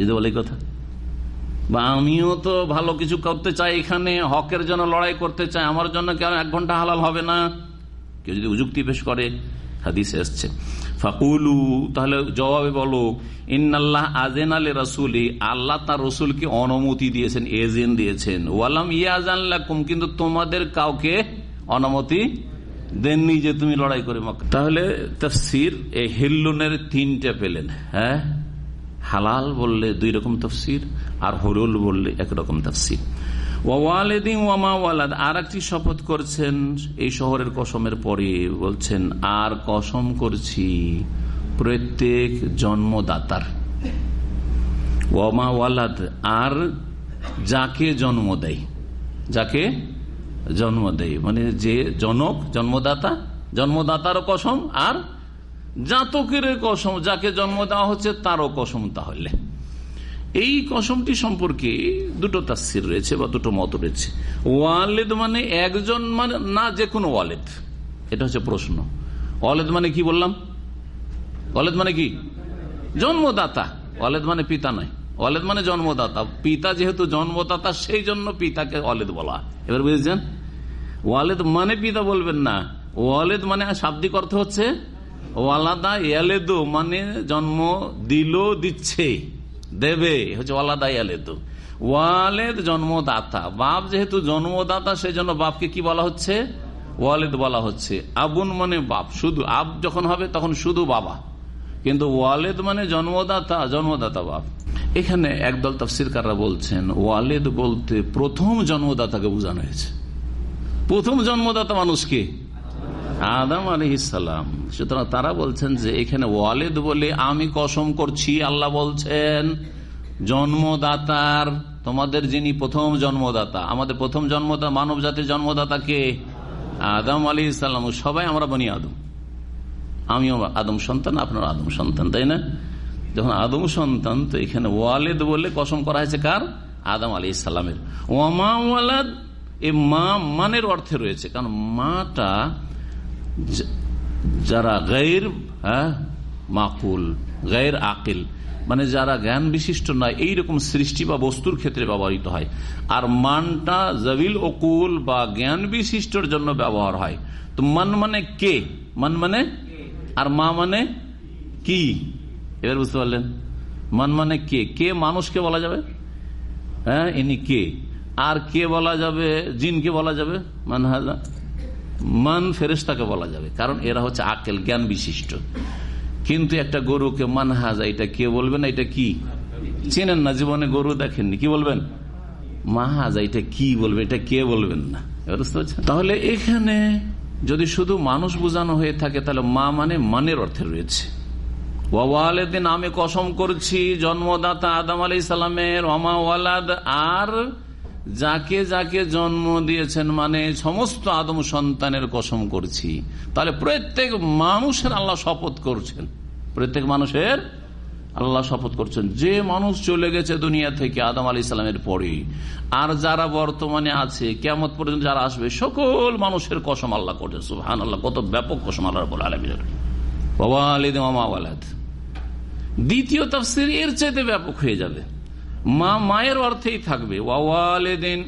যদি বলে কথা? বা আমিও তো ভালো কিছু করতে চাই এখানে, হকের জন্য লড়াই করতে চাই, আমার জন্য কেন এক ঘণ্টা হালাল হবে না? কেউ যদি উযুক্তি পেশ করে, হাদিসে এসছে ফাকুলু, তাহলে জবাবে বলো, ইন্নাল্লাহ আজেন আলী রাসুলি আল্লাহ তার রসুলকে অনুমতি দিয়েছেন এজেন দিয়েছেন। ওয়ালাম ইয়াজান কিন্তু তোমাদের কাউকে অনুমতি দেননি যে তুমি লড়াই করে মক্কা। তাহলে তফসির এই হিল্লুনের তিনটে পেলেন হ্যাঁ? হালাল বললে দুই রকম তফসির, আর হরুল বললে একরকম তফসির। আর একটি শপথ করছেন এই শহরের কসমের পরে বলছেন, আর কসম করছি প্রত্যেক জন্মদাতার। ওয়ামা ওয়ালাদ, আর যাকে জন্ম দেয় যাকে জন্ম দেয় মানে যে জনক, জন্মদাতা, জন্মদাতার কসম, আর জাতকের কসম, যাকে জন্ম দেওয়া হচ্ছে তারও কসম তাহলে। এই কসমটি সম্পর্কে দুটো তাস্সির রয়েছে বা দুটো মত রয়েছে। ওয়ালেদ মানে একজন মানে না যে কোনো ওয়ালেদ। এটা হচ্ছে প্রশ্ন। ওয়ালেদ মানে কি বললাম? ওয়ালেদ মানে কি? জন্মদাতা। ওয়ালেদ মানে পিতা নয়। ওয়ালেদ মানে জন্মদাতা। পিতা যেহেতু জন্মদাতা সেই জন্য পিতাকে ওয়ালেদ বলা এবার বুঝেছেন? ওয়ালেদ মানে পিতা বলবেন না। ওয়ালেদ মানে শাব্দিক অর্থ হচ্ছে, ওয়ালাদা ইয়ালেদু মানে জন্ম দিল, দিচ্ছে। দেবে। হচ্ছে ওয়ালাদা ইয়ালেদু ওয়ালেদ জন্মদাতা। বাপ যেহেতু জন্মদাতা সেই জন্য বাপকে কি বলা হচ্ছে? ওয়ালেদ বলা হচ্ছে। আবুন মানে বাপ। শুধু আব যখন হবে, তখন শুধু বাবা। কিন্তু ওয়ালেদ মানে জন্মদাতা জন্মদাতা বাপ। এখানে একদল তফসিরকাররা বলছেন, ওয়ালেদ বলতে প্রথম জন্মদাতাকে বোঝানো হয়েছে। প্রথম জন্মদাতা মানুষকে আদম আলী ইসালাম সুতরাং তারা বলছেন যে এখানে ওয়ালেদ বলে আমি কসম করছি, আল্লাহ বলছেন, জন্মদাতার, তোমাদের যিনি প্রথম জন্মদাতা, আমাদের প্রথম জন্মদাতা মানব জাতির জন্মদাতা কে? আদম আলী ইসালাম সবাই আমরা বনি আদম। আমিও আদম সন্তান আপনার আদম সন্তান, তাই না? যখন আদম সন্তান, তো এখানে ওয়ালেদ বলে কসম করা হয়েছে কার? আদম আলী ইসালামের ওয়ামা ওয়ালাদ, এ মা মানের অর্থে রয়েছে। কারণ মাটা যারা গৈর হ্যাঁ মাকুল, গৈর আকিল মানে যারা জ্ঞান বিশিষ্ট নয়, এইরকম সৃষ্টি বা বস্তুর ক্ষেত্রে ব্যবহৃত হয়। আর মানটা জবিল অকুল বা জ্ঞান বিশিষ্টর জন্য ব্যবহার হয়। তো মান মানে কে? মান মানে? আর মা মানে? কি? এবার বুঝতে পারলেন? মান মানে কে? কে মানুষকে বলা যাবে? হ্যাঁ ইনি কে? আর কে বলা যাবে? জিনকে বলা যাবে? মান হাজা মান ফেরেস্তাকে বলা যাবে, কারণ এরা হচ্ছে আকেল, জ্ঞান বিশিষ্ট। কিন্তু একটা গরুকে মান হাজা এটা কে বলবেন এটা কি? চেনেন না, জীবনে গরু দেখেননি, কি বলবেন? মাহাজা, এটা কি বলবেন এটা কে বলবেন না? তাহলে এখানে যদি শুধু মানুষ বোঝানো হয়ে থাকে, তাহলে মা মানে মানের অর্থে রয়েছে। ওয়ালেদিন আমি কসম করছি, জন্মদাতা আদম আলি সালামের অমা ওয়ালাদ, আর যাকে যাকে জন্ম দিয়েছেন মানে সমস্ত আদম সন্তানের কসম করছি। তাহলে প্রত্যেক মানুষের আল্লাহ শপথ করছেন। প্রত্যেক মানুষের আল্লাহ শপথ করছেন। যে মানুষ চলে গেছে দুনিয়া থেকে আদম আলি ইসলামের পরে, আর যারা বর্তমানে আছে কেমন পর্যন্ত যারা আসবে, সকল মানুষের কসম আল্লাহ করছেন। সুহান আল্লাহ কত ব্যাপক কসম আল্লাহ বলে আলমীর দ্বিতীয় তফসির এর চাইতে ব্যাপক হয়ে যাবে। মা মায়ের অর্থেই থাকবে। ওয়ালেদিন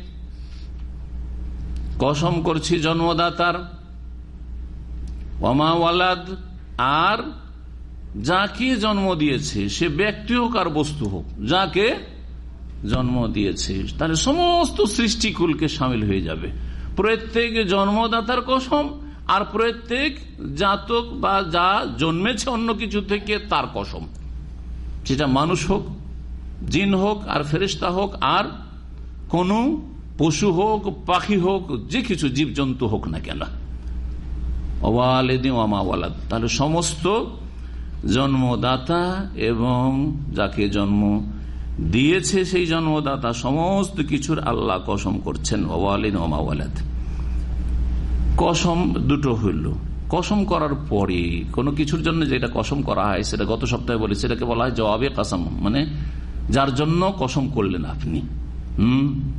কসম করছি জন্মদাতার ওমা ওয়ালাদ, আর যাকে জন্ম দিয়েছে, সে ব্যক্তি হোক আর বস্তু হোক, যাকে জন্ম দিয়েছে, তাহলে সমস্ত সৃষ্টিকুলকে সামিল হয়ে যাবে। প্রত্যেক জন্মদাতার কসম, আর প্রত্যেক জাতক বা যা জন্মেছে অন্য কিছু থেকে তার কসম। সেটা মানুষ হোক জিন হোক আর ফেরিস্তা হোক আর কোন পশু হোক, পাখি হোক, যে কিছু জীবজন্তু হোক না কেন। তাহলে সমস্ত জন্মদাতা এবং যাকে জন্ম দিয়েছে সেই জন্মদাতা সমস্ত কিছুর আল্লাহ কসম করছেন ওয়ালিন ওমাওয়ালাদ কসম দুটো হইল। কসম করার পরে কোনো কিছুর জন্য যেটা কসম করা হয়, সেটা গত সপ্তাহে বলি, সেটাকে বলা হয় জবাবে কাসম। মানে যার জন্য কসম করলেন আপনি। হম?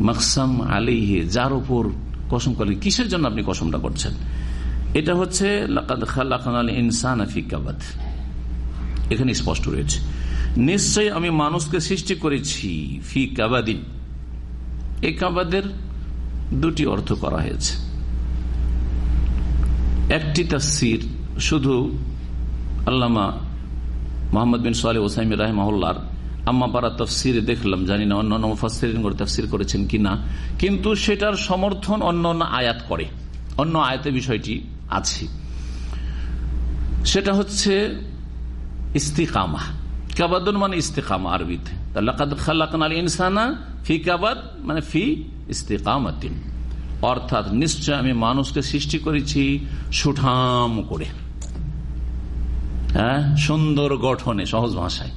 মাকসাম আলিহে যার উপর কসম করলেন। কিসের জন্য আপনি কসমটা করছেন? এটা হচ্ছে ইনসান ফিকাবাদ এখানে স্পষ্ট রয়েছে। নিশ্চয় আমি মানুষকে সৃষ্টি করেছি ফি কাবাদিন। এই কাবাদের দুটি অর্থ করা হয়েছে। একটি তাফসির, শুধু আল্লামা মোহাম্মদ বিন সোয়ালি ওসাইম রাহমাহুল্লার আম্মা পারা তফসিরে দেখলাম, জানি না অন্য অন্য মুফাসির তফসির করেছেন কিনা, কিন্তু সেটার সমর্থন অন্য অন্য আয়াত করে, অন্য আয়াতে বিষয়টি আছে। সেটা হচ্ছে ইস্তিকামা। কাবাদুন মানে ইস্তেকামা আরবিতে। ইনসানা মানে ফি অর্থাৎ নিশ্চয় আমি মানুষকে সৃষ্টি করেছি সুঠাম করে। হ্যাঁ? সুন্দর গঠনে, সহজ ভাষায়।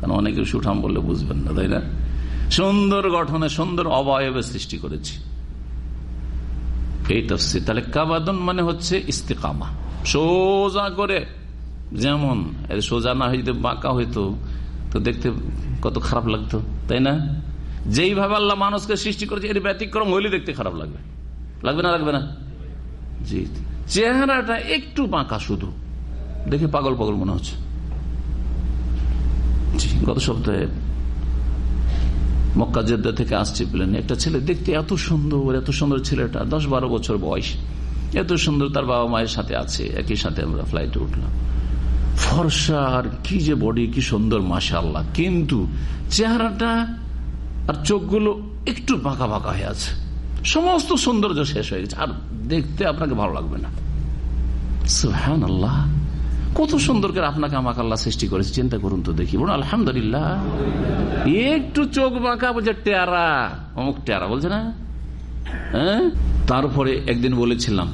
কারণ অনেকে সুঠাম বললে বুঝবেন না, তাই না? সুন্দর গঠনে সুন্দর অবয়বে সৃষ্টি করেছি। এই তাহলে কাবাদন মানে হচ্ছে ইস্তেকামা। সোজা করে, যেমন সোজা না হইতে বাঁকা হইতো, তো দেখতে কত খারাপ লাগতো, তাই না? যেইভাবে আল্লাহ মানুষকে সৃষ্টি করেছে, এর ব্যতিক্রম হইলে দেখতে খারাপ লাগবে। লাগবে না লাগবে না? জি। চেহারাটা একটু বাঁকা শুধু। দেখে পাগল পাগল মনে হচ্ছে। গত সপ্তাহে মক্কা জেদ্দা থেকে আসছে প্লেন। একটা ছেলে দেখতে এত সুন্দর এত সুন্দর ছেলেটা, দশ বারো বছর বয়স। এত সুন্দর, তার বাবা মায়ের সাথে আছে, একই সাথে আমরা ফ্লাইটে উঠলাম। ফর্সা আর কি যে বডি কি সুন্দর মাসা কিন্তু চেহারাটা আর চোখগুলো একটু বাঁকা বাঁকা হয়ে আছে। সমস্ত সৌন্দর্য শেষ হয়ে গেছে। আর দেখতে আপনাকে ভালো লাগবে না। হ্যাঁ আল্লাহ কত সুন্দর করে আপনাকে আমাকে আল্লাহ সৃষ্টি করেছে, চিন্তা করুন তো দেখি। বলুন, আলহামদুলিল্লাহ। একটু চোখ বাঁকা, বলছে, টেয়ারা। অমুক টেয়ারা, বলছে না? হ্যাঁ? তারপরে একদিন বলেছিলাম,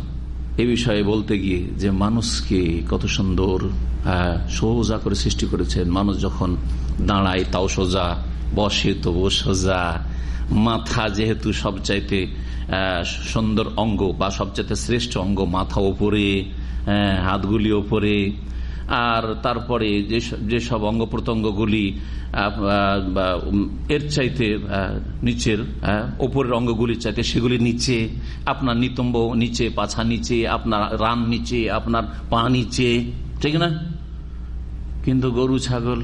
এ বিষয়ে বলতে গিয়ে যে মানুষকে কত সুন্দর হ্যাঁ সোজা করে সৃষ্টি করেছেন। মানুষ যখন দাঁড়ায়, তাও সোজা, বসে তবু সোজা। মাথা যেহেতু সবচাইতে সুন্দর অঙ্গ বা সবচাইতে শ্রেষ্ঠ অঙ্গ, মাথা ওপরে হাতগুলি ওপরে আর তারপরে যেসব অঙ্গ প্রত্যঙ্গগুলি এর চাইতে নিচের ওপরের অঙ্গগুলির চাইতে সেগুলি নিচে, আপনার নিতম্ব নিচে, পাছা নিচে, আপনার রান নিচে, আপনার পা নিচে, ঠিক না? কিন্তু গরু ছাগল,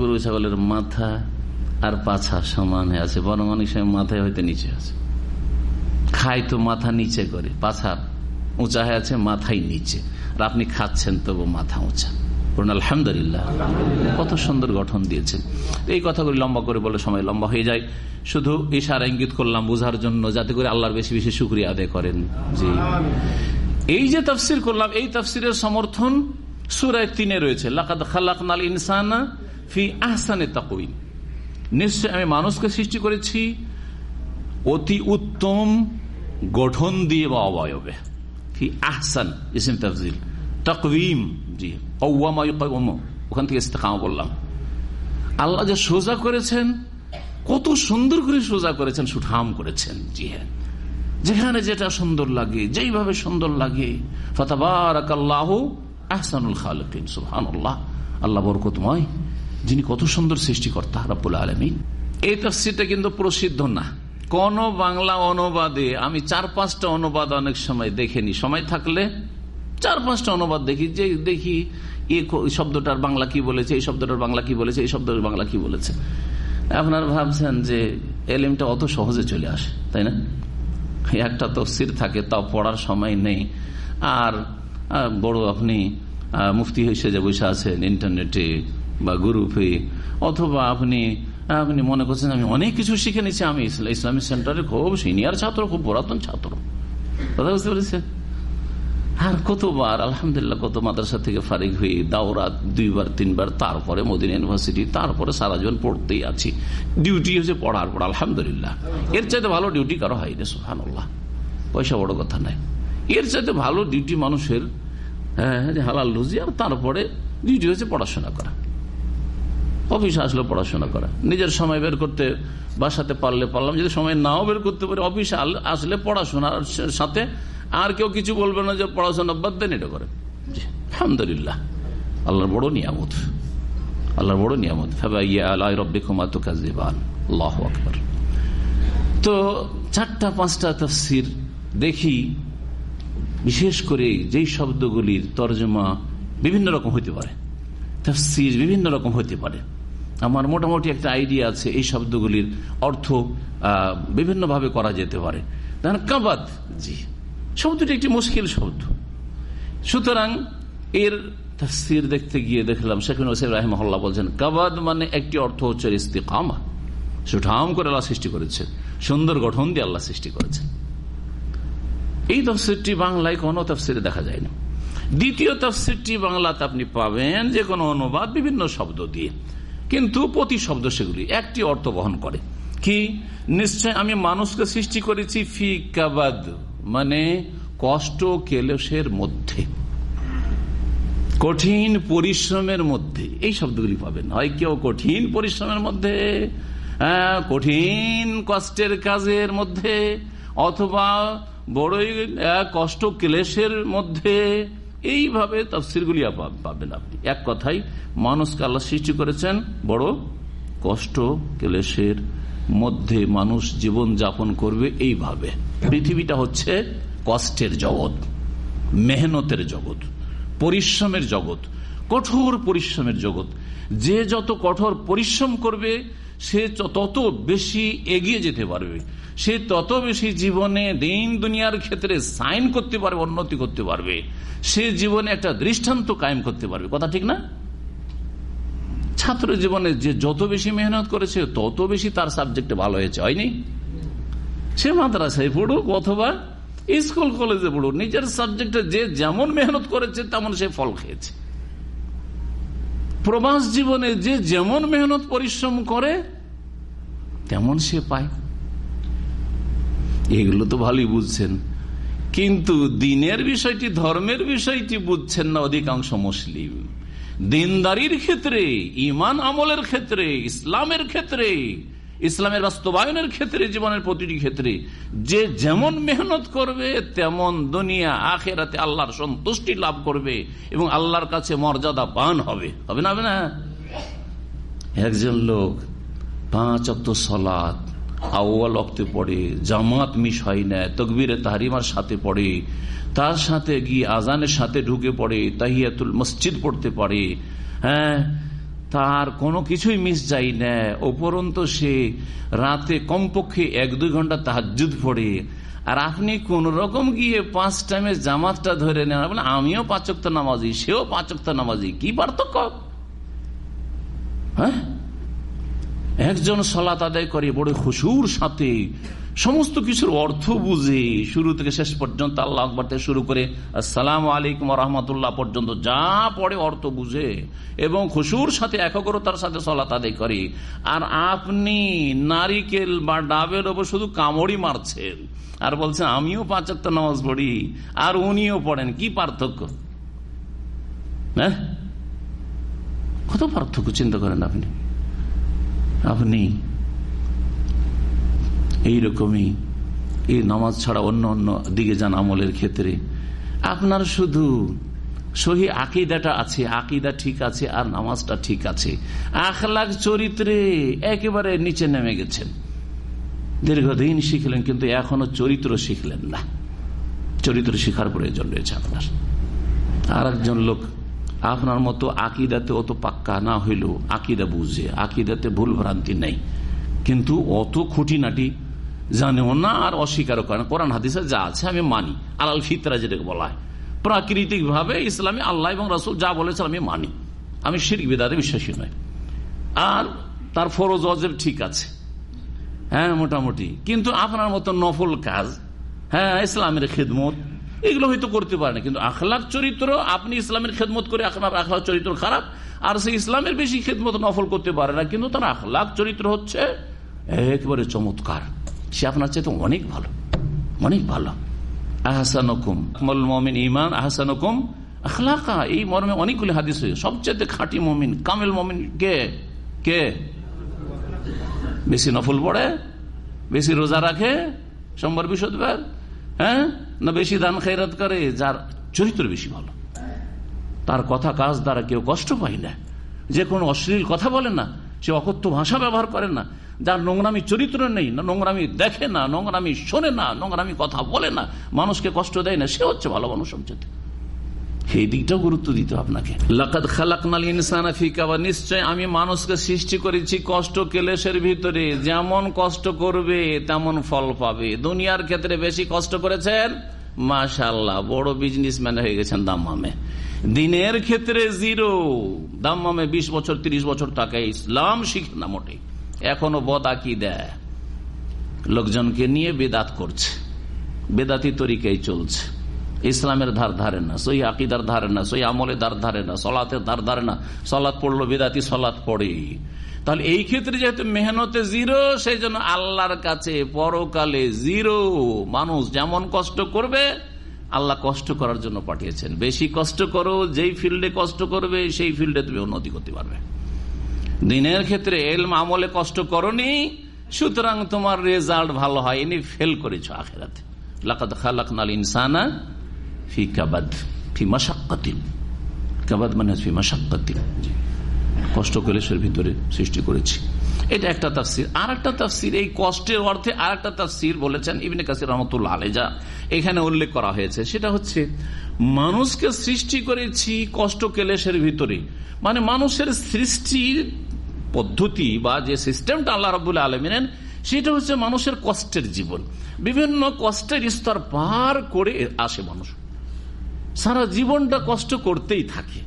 গরু ছাগলের মাথা আর পাছা সমান আছে বড় মানুষ মাথায় হয়তো নিচে আছে। খাই তো মাথা নিচে করে, পাছা উঁচা হয়ে আছে, মাথায় নিচে। আর আপনি খাচ্ছেন, তবু মাথা উঁচা। করুন আলহামদুলিল্লাহ। কত সুন্দর গঠন দিয়েছেন এই কথাগুলি লম্বা করে বলে সময় লম্বা হয়ে যায়। শুধু ইশারা ইঙ্গিত করলাম বোঝার জন্য, যাতে করে আল্লাহর বেশি বেশি সুক্রিয়া আদায় করেন। জি। এই যে তফসির করলাম, এই তফসিরের সমর্থন সুরায় তিনে রয়েছে। ইনসানা ফি আহসানে নিশ্চয় আমি মানুষকে সৃষ্টি করেছি অতি উত্তম গঠন দিয়ে বা অবয়বে। ফি আহসান, ইসিম তফজিল তকবিম জি। ওখান থেকে ইস্তেকামা বললাম আল্লাহ যে সোজা করেছেন, কত সুন্দর করে সোজা করেছেন, সুঠাম করেছেন, জি হ্যাঁ। যেখানে যেটা সুন্দর লাগে, যেইভাবে সুন্দর লাগে, ফতাবারাকাল্লাহ আহসানুল খালকিন, সুবহানাল্লাহ। আল্লাহ বরকতময়, যিনি কত সুন্দর সৃষ্টিকর্তা, রাব্বুল আলমিন। এই তফসিরটা কিন্তু প্রসিদ্ধ না। কোন বাংলা অনুবাদে আমি চার পাঁচটা অনুবাদ অনেক সময় দেখেনি। সময় থাকলে চার, পাঁচটা অনুবাদ দেখি, যে দেখি এ শব্দটার বাংলা কি বলেছে, এই শব্দটার বাংলা কি বলেছে, এই শব্দটার বাংলা কি বলেছে। আপনারা ভাবছেন যে এলিমটা অত সহজে চলে আসে, তাই না? একটা তফসির থাকে, তাও পড়ার সময় নেই। আর বড় আপনি মুফতি হয়েছে যে বসে আছেন ইন্টারনেটে বা গ্রুপে, অথবা আপনি আপনি মনে করছেন আমি অনেক কিছু শিখে নিচ্ছি আমি ইসলামিক সেন্টারে খুব সিনিয়র ছাত্র, খুব পুরাতন ছাত্র। কথা বুঝতে পেরেছেন? আর কতবার, আলহামদুলিল্লাহ কত মাদ্রাসা থেকে ফারিক হয়ে দাওরা দুইবার, তিনবার, তারপরে মদিনা ইউনিভার্সিটি, তারপরে সারা জীবন পড়তেই আছি। ডিউটি হচ্ছে পড়ার পর, আলহামদুলিল্লাহ। এর চাইতে ভালো ডিউটি কারও হয় রে পয়সা বড় কথা নাই। এর চাইতে ভালো ডিউটি মানুষের হ্যাঁ হালাল রুজি, আর তারপরে ডিউটি হচ্ছে পড়াশোনা করা। অফিসে আসলে পড়াশোনা করা। নিজের সময় বের করতে, বাসাতে পারলে পারলাম, যদি সময় নাও বের করতে পারি অফিসে আসলে পড়াশোনার সাথে আর কেউ কিছু বলবে না যে পড়াশোনা বাদ দেন, এটা করে আলহামদুলিল্লাহ। আল্লাহর বড় নিয়ামত। আল্লাহর বড় নিয়ামত। আকবর। তো চারটা, পাঁচটা তফসির দেখি, বিশেষ করে যেই শব্দগুলির তর্জমা বিভিন্ন রকম হইতে পারে। তফসির বিভিন্ন রকম হইতে পারে। আমার মোটামুটি একটা আইডিয়া আছে, এই শব্দগুলির অর্থ বিভিন্নভাবে করা যেতে পারে। কাবাদ জি। শব্দটি একটি মুশকিল শব্দ সুতরাং এর তফসির দেখতে গিয়ে দেখলাম শেখ ওসেফ রাহিমহল্লা বলছেন, কাবাদ মানে একটি অর্থ হচ্ছে ইস্তিকামা। সুঠাম করে আল্লাহ সৃষ্টি করেছে, সুন্দর গঠন দিয়ে আল্লাহ সৃষ্টি করেছেন এই তফসিরটি বাংলায় কোনো তফসিরে দেখা যায় না দ্বিতীয় তফসিরটি বাংলাতে আপনি পাবেন যে কোনো অনুবাদ বিভিন্ন শব্দ দিয়ে। কিন্তু প্রতি শব্দ সেগুলি একটি অর্থ বহন করে। কি? নিশ্চয় আমি মানুষকে সৃষ্টি করেছি ফি কাবাদ। মানে কষ্ট কেলেসের মধ্যে, কঠিন পরিশ্রমের মধ্যে, এই শব্দগুলি পাবেন। হয় কেউ কঠিন পরিশ্রমের মধ্যে কঠিন কষ্টের কাজের মধ্যে, অথবা বড়ই কষ্ট ক্লেশের মধ্যে, এইভাবে তফসিরগুলি পাবেন আপনি। এক কথাই মানুষকে আল্লাহ সৃষ্টি করেছেন বড় কষ্ট ক্লেশের মধ্যে মানুষ জীবন যাপন করবে এইভাবে। পৃথিবীটা হচ্ছে কষ্টের জগৎ, মেহনতের জগৎ, পরিশ্রমের জগৎ, কঠোর পরিশ্রমের জগৎ। যে যত কঠোর পরিশ্রম করবে, সে তত বেশি এগিয়ে যেতে পারবে। সে তত বেশি জীবনে দিন দুনিয়ার ক্ষেত্রে সাইন করতে পারবে, উন্নতি করতে পারবে। সে জীবনে একটা দৃষ্টান্ত কায়েম করতে পারবে। কথা ঠিক না? ছাত্র জীবনে যে যত বেশি মেহনত করেছে, তত বেশি তার সাবজেক্টে ভালো হয়েছে, হয়নি? সে মাদ্রাসায় পড়ুক অথবা স্কুল, কলেজে পড়ুক, নিজের সাবজেক্টে যে যেমন মেহনত করেছে, তেমন সে ফল খেয়েছে। প্রবাস জীবনে যে যেমন মেহনত, পরিশ্রম করে, তেমন সে পায়। এগুলো তো ভালোই বুঝছেন। কিন্তু দিনের বিষয়টি, ধর্মের বিষয়টি বুঝছেন না অধিকাংশ মুসলিম। দিনদারির ক্ষেত্রে ইমান আমলের ক্ষেত্রে, ইসলামের ক্ষেত্রে, ইসলামের বাস্তবায়নের ক্ষেত্রে, জীবনের প্রতিটি ক্ষেত্রে, যে যেমন মেহনত করবে, তেমন দুনিয়া, আখেরাতে আল্লাহর সন্তুষ্টি লাভ করবে এবং আল্লাহর কাছে মর্যাদা পান হবে। হবে না হবে না? একজন লোক পাঁচ অক্ত সলাৎ আউ্য়াল অক্তে পড়ে, জামাত মিস হয় না, তকবিরে তাহারিমার সাথে পড়ে, তার সাথে গিয়ে আজানের সাথে ঢুকে পড়ে, তাহিয়াতুল মসজিদ পড়তে পারে। হ্যাঁ তার কোনো কিছুই মিস যাই না। উপরন্ত সে রাতে কমপক্ষে এক দুই ঘণ্টা তাহাজুদ পড়ে। আর আপনি কোন রকম গিয়ে পাঁচ টাইমে জামাতটা ধরে নেন। বলে আমিও পাঁচক্ত নামাজি, সেও পাঁচক্ত নামাজি, কি পার্থক্য? হ্যাঁ? একজন সলাত আদায় করে, বড় খুশুর সাথে। সমস্ত কিছুর অর্থ বুঝে। শুরু থেকে শেষ পর্যন্ত আল্লাহ আকবর থেকে শুরু করে আসসালাম আলাইকুম রহমতুল্লাহ পর্যন্ত যা পড়ে অর্থ বুঝে। এবং খুশুর সাথে একগ্রতার সাথে সলাত আদায় করে। আর আপনি নারিকেল বা ডাবের ওপর শুধু কামড়ি মারছেন। আর বলছেন, আমিও পাঁচাত্ত নামাজ পড়ি। আর উনিও পড়েন, কি পার্থক্য? হ্যাঁ? কত পার্থক্য, চিন্তা করেন আপনি। আপনি এইরকমই এই নামাজ ছাড়া অন্য অন্য দিকে যান আমলের ক্ষেত্রে। আপনার শুধু সহি আকিদাটা আছে, আকিদা ঠিক আছে আর নামাজটা ঠিক আছে। আখলাখ চরিত্রে একেবারে নিচে নেমে গেছেন। দীর্ঘদিন শিখলেন কিন্তু এখনও চরিত্র শিখলেন না। চরিত্র শিখার প্রয়োজন রয়েছে আপনার। আর একজন লোক আপনার মতো আকিদাতে অত পাক্কা না হইলেও আকিদা বুঝে, আকিদাতে ভুল ভ্রান্তি নেই। কিন্তু অত খুঁটিনাটি জানেও না আর অস্বীকারও করে না। কোরআন হাদিসে যা আছে আমি মানি। আলাল ফিতরা যেটাকে বলা হয়। প্রাকৃতিক ভাবে ইসলামী আল্লাহ এবং রাসুল যা বলেছে আমি মানি। আমি শির বিদারে বিশ্বাসী নয় আর তার ফরজ অজেব ঠিক আছে। হ্যাঁ মোটামুটি। কিন্তু আপনার মতো নফল কাজ হ্যাঁ ইসলামের খেদমত এগুলো হয়তো করতে পারে না। কিন্তু আখলাখ চরিত্র, আপনি ইসলামের খেদমত করে আপনার আখলাখ চরিত্র খারাপ, আর সে ইসলামের বেশি খেদমত নফল করতে পারে না। কিন্তু তার আখলাখ চরিত্র হচ্ছে একেবারে চমৎকার। সে আপনার চেয়ে অনেক ভালো অনেক ভালো। আহসানকুম মমিন ইমান আহসানকুম আখলাকা। এই মর্মে অনেকগুলি হাদিস হয়েছে সবচেয়ে খাঁটি মমিন, কামেল মমিন কে? কে? বেশি নফল পড়ে, বেশি রোজা রাখে, সোমবার বৃহস্পতিবার হ্যাঁ? না বেশি দান খেরাত করে, যার চরিত্র বেশি ভালো। তার কথা কাজ দ্বারা কেউ কষ্ট পাই না। যে কোনো অশ্লীল কথা বলে না, সে অকথ্য ভাষা ব্যবহার করে না, যার নোংরামি চরিত্র নেই, না নোংরামি দেখে না, নোংরামি শোনে না, নোংরামি কথা বলে না, মানুষকে কষ্ট দেয় না, সে হচ্ছে ভালো মানুষ সবচেয়ে সেই দিকটাও গুরুত্ব দিতে আপনাকে। লাকাত খালাকনাল ইনসানা ফিকা বা নিশ্চয় আমি মানুষকে সৃষ্টি করেছি কষ্ট কেলেসের ভিতরে। যেমন কষ্ট করবে, তেমন ফল পাবে। দুনিয়ার ক্ষেত্রে বেশি কষ্ট করেছেন? মাশাল্লাহ বড় বিজনেসম্যান হয়ে গেছেন দাম্মামে। দিনের ক্ষেত্রে জিরো দাম্মামে বিশ বছর ৩০ বছর টাকা ইসলাম শিখে না মোটে। এখনও বদাকি দেয় লোকজনকে নিয়ে বেদাত করছে। বেদাতি তরিকাই চলছে। ইসলামের ধার ধারে না সই আকিদার ধারে না সই আমলের ধার ধারে না, সলাতের ধার ধারে না। সলাৎ পড়ল, বেদাতি সলাৎ পড়ে। তাহলে এই ক্ষেত্রে যেহেতু মেহনতে জিরো, সেই জন্য আল্লাহর কাছে পরকালে জিরো। মানুষ যেমন কষ্ট করবে, আল্লাহ কষ্ট করার জন্য পাঠিয়েছেন। বেশি কষ্ট করো, যেই ফিল্ডে কষ্ট করবে, সেই ফিল্ডে তুমি উন্নতি করতে পারবে। দিনের ক্ষেত্রে এলম আমলে কষ্ট করনি, সুতরাং তোমার রেজাল্ট ভালো হয় এনে ফেল করেছ আখেরাতে। লাকাত খালাক নাল ইনসানা ফি কাবাদ ফি মাসাক্কাতিন কাবাদ মানে ফি মাসাক্কাতিন কষ্ট কলেশের ভিতরে সৃষ্টি করেছি। এটা একটা তাফসির। আর একটা তাফসির, এই কষ্টের অর্থে আর একটা তাফসির বলেছেন ইবনে কাসির রহমতুল্লাহ আলেজা এখানে উল্লেখ করা হয়েছে। সেটা হচ্ছে, মানুষকে সৃষ্টি করেছি কষ্ট কেলেশের ভিতরে। মানে মানুষের সৃষ্টির পদ্ধতি বা যে সিস্টেমটা আল্লাহ রবুল্লা আলমিনেন সেটা হচ্ছে মানুষের কষ্টের জীবন। বিভিন্ন কষ্টের স্তর পার করে আসে মানুষ। সারা জীবনটা কষ্ট করতেই থাকে।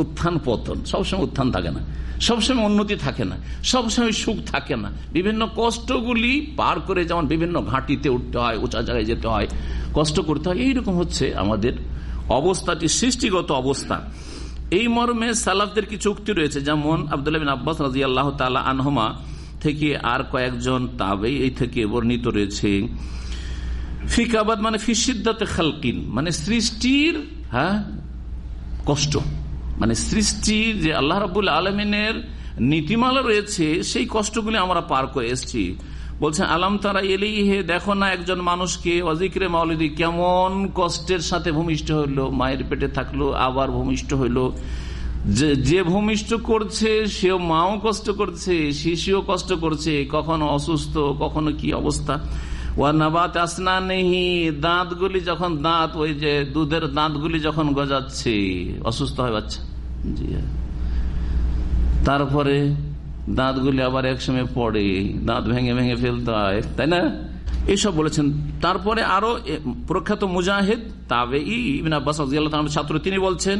উত্থান পতন, সবসময় উত্থান থাকে না। সবসময় উন্নতি থাকে না। সবসময় সুখ থাকে না। বিভিন্ন কষ্টগুলি পার করে যেমন বিভিন্ন ঘাঁটিতে উঠতে হয়, উঁচা জায়গায় যেতে হয়, কষ্ট করতে হয়। এইরকম হচ্ছে আমাদের অবস্থাটি, সৃষ্টিগত অবস্থা। এই মর্মে সালাফদের কিছু উক্তি রয়েছে। যেমন আবদুল্লাহ আব্বাস রাজি আল্লাহ তালা আনহমা থেকে আর কয়েকজন তাবেই এই থেকে বর্ণিত রয়েছে। ফিকাবাদ মানে ফিসিদ্দাতে খালকিন মানে সৃষ্টির হ্যাঁ কষ্ট। মানে সৃষ্টির যে আল্লাহ রাবুল আলমিনের নীতিমালা রয়েছে, সেই কষ্টগুলি আমরা পার করে এসছি। বলছেন, আলাম তারা এলেই হে, দেখো না একজন মানুষকে, অজিক্রে মাওলিদি, কেমন কষ্টের সাথে ভূমিষ্ঠ হইল, মায়ের পেটে থাকল, আবার ভূমিষ্ঠ হইল। যে ভূমিষ্ঠ করছে, সেও মাও কষ্ট করছে, শিশুও কষ্ট করছে, কখনো অসুস্থ, কখনো কি অবস্থা? ওয়ানাবাত আসনা নেই দাঁতগুলি যখন দাঁত, ওই যে দুধের দাঁতগুলি যখন গজাচ্ছে, অসুস্থ হয় বাচ্চা। জি তারপরে দাঁতগুলি আবার একসময় পড়ে, দাঁত ভেঙে ভেঙে ফেলতে হয়, তাই না? এইসব বলেছেন। তারপরে আরও প্রখ্যাত মুজাহিদ তাবে ছাত্র, তিনি বলছেন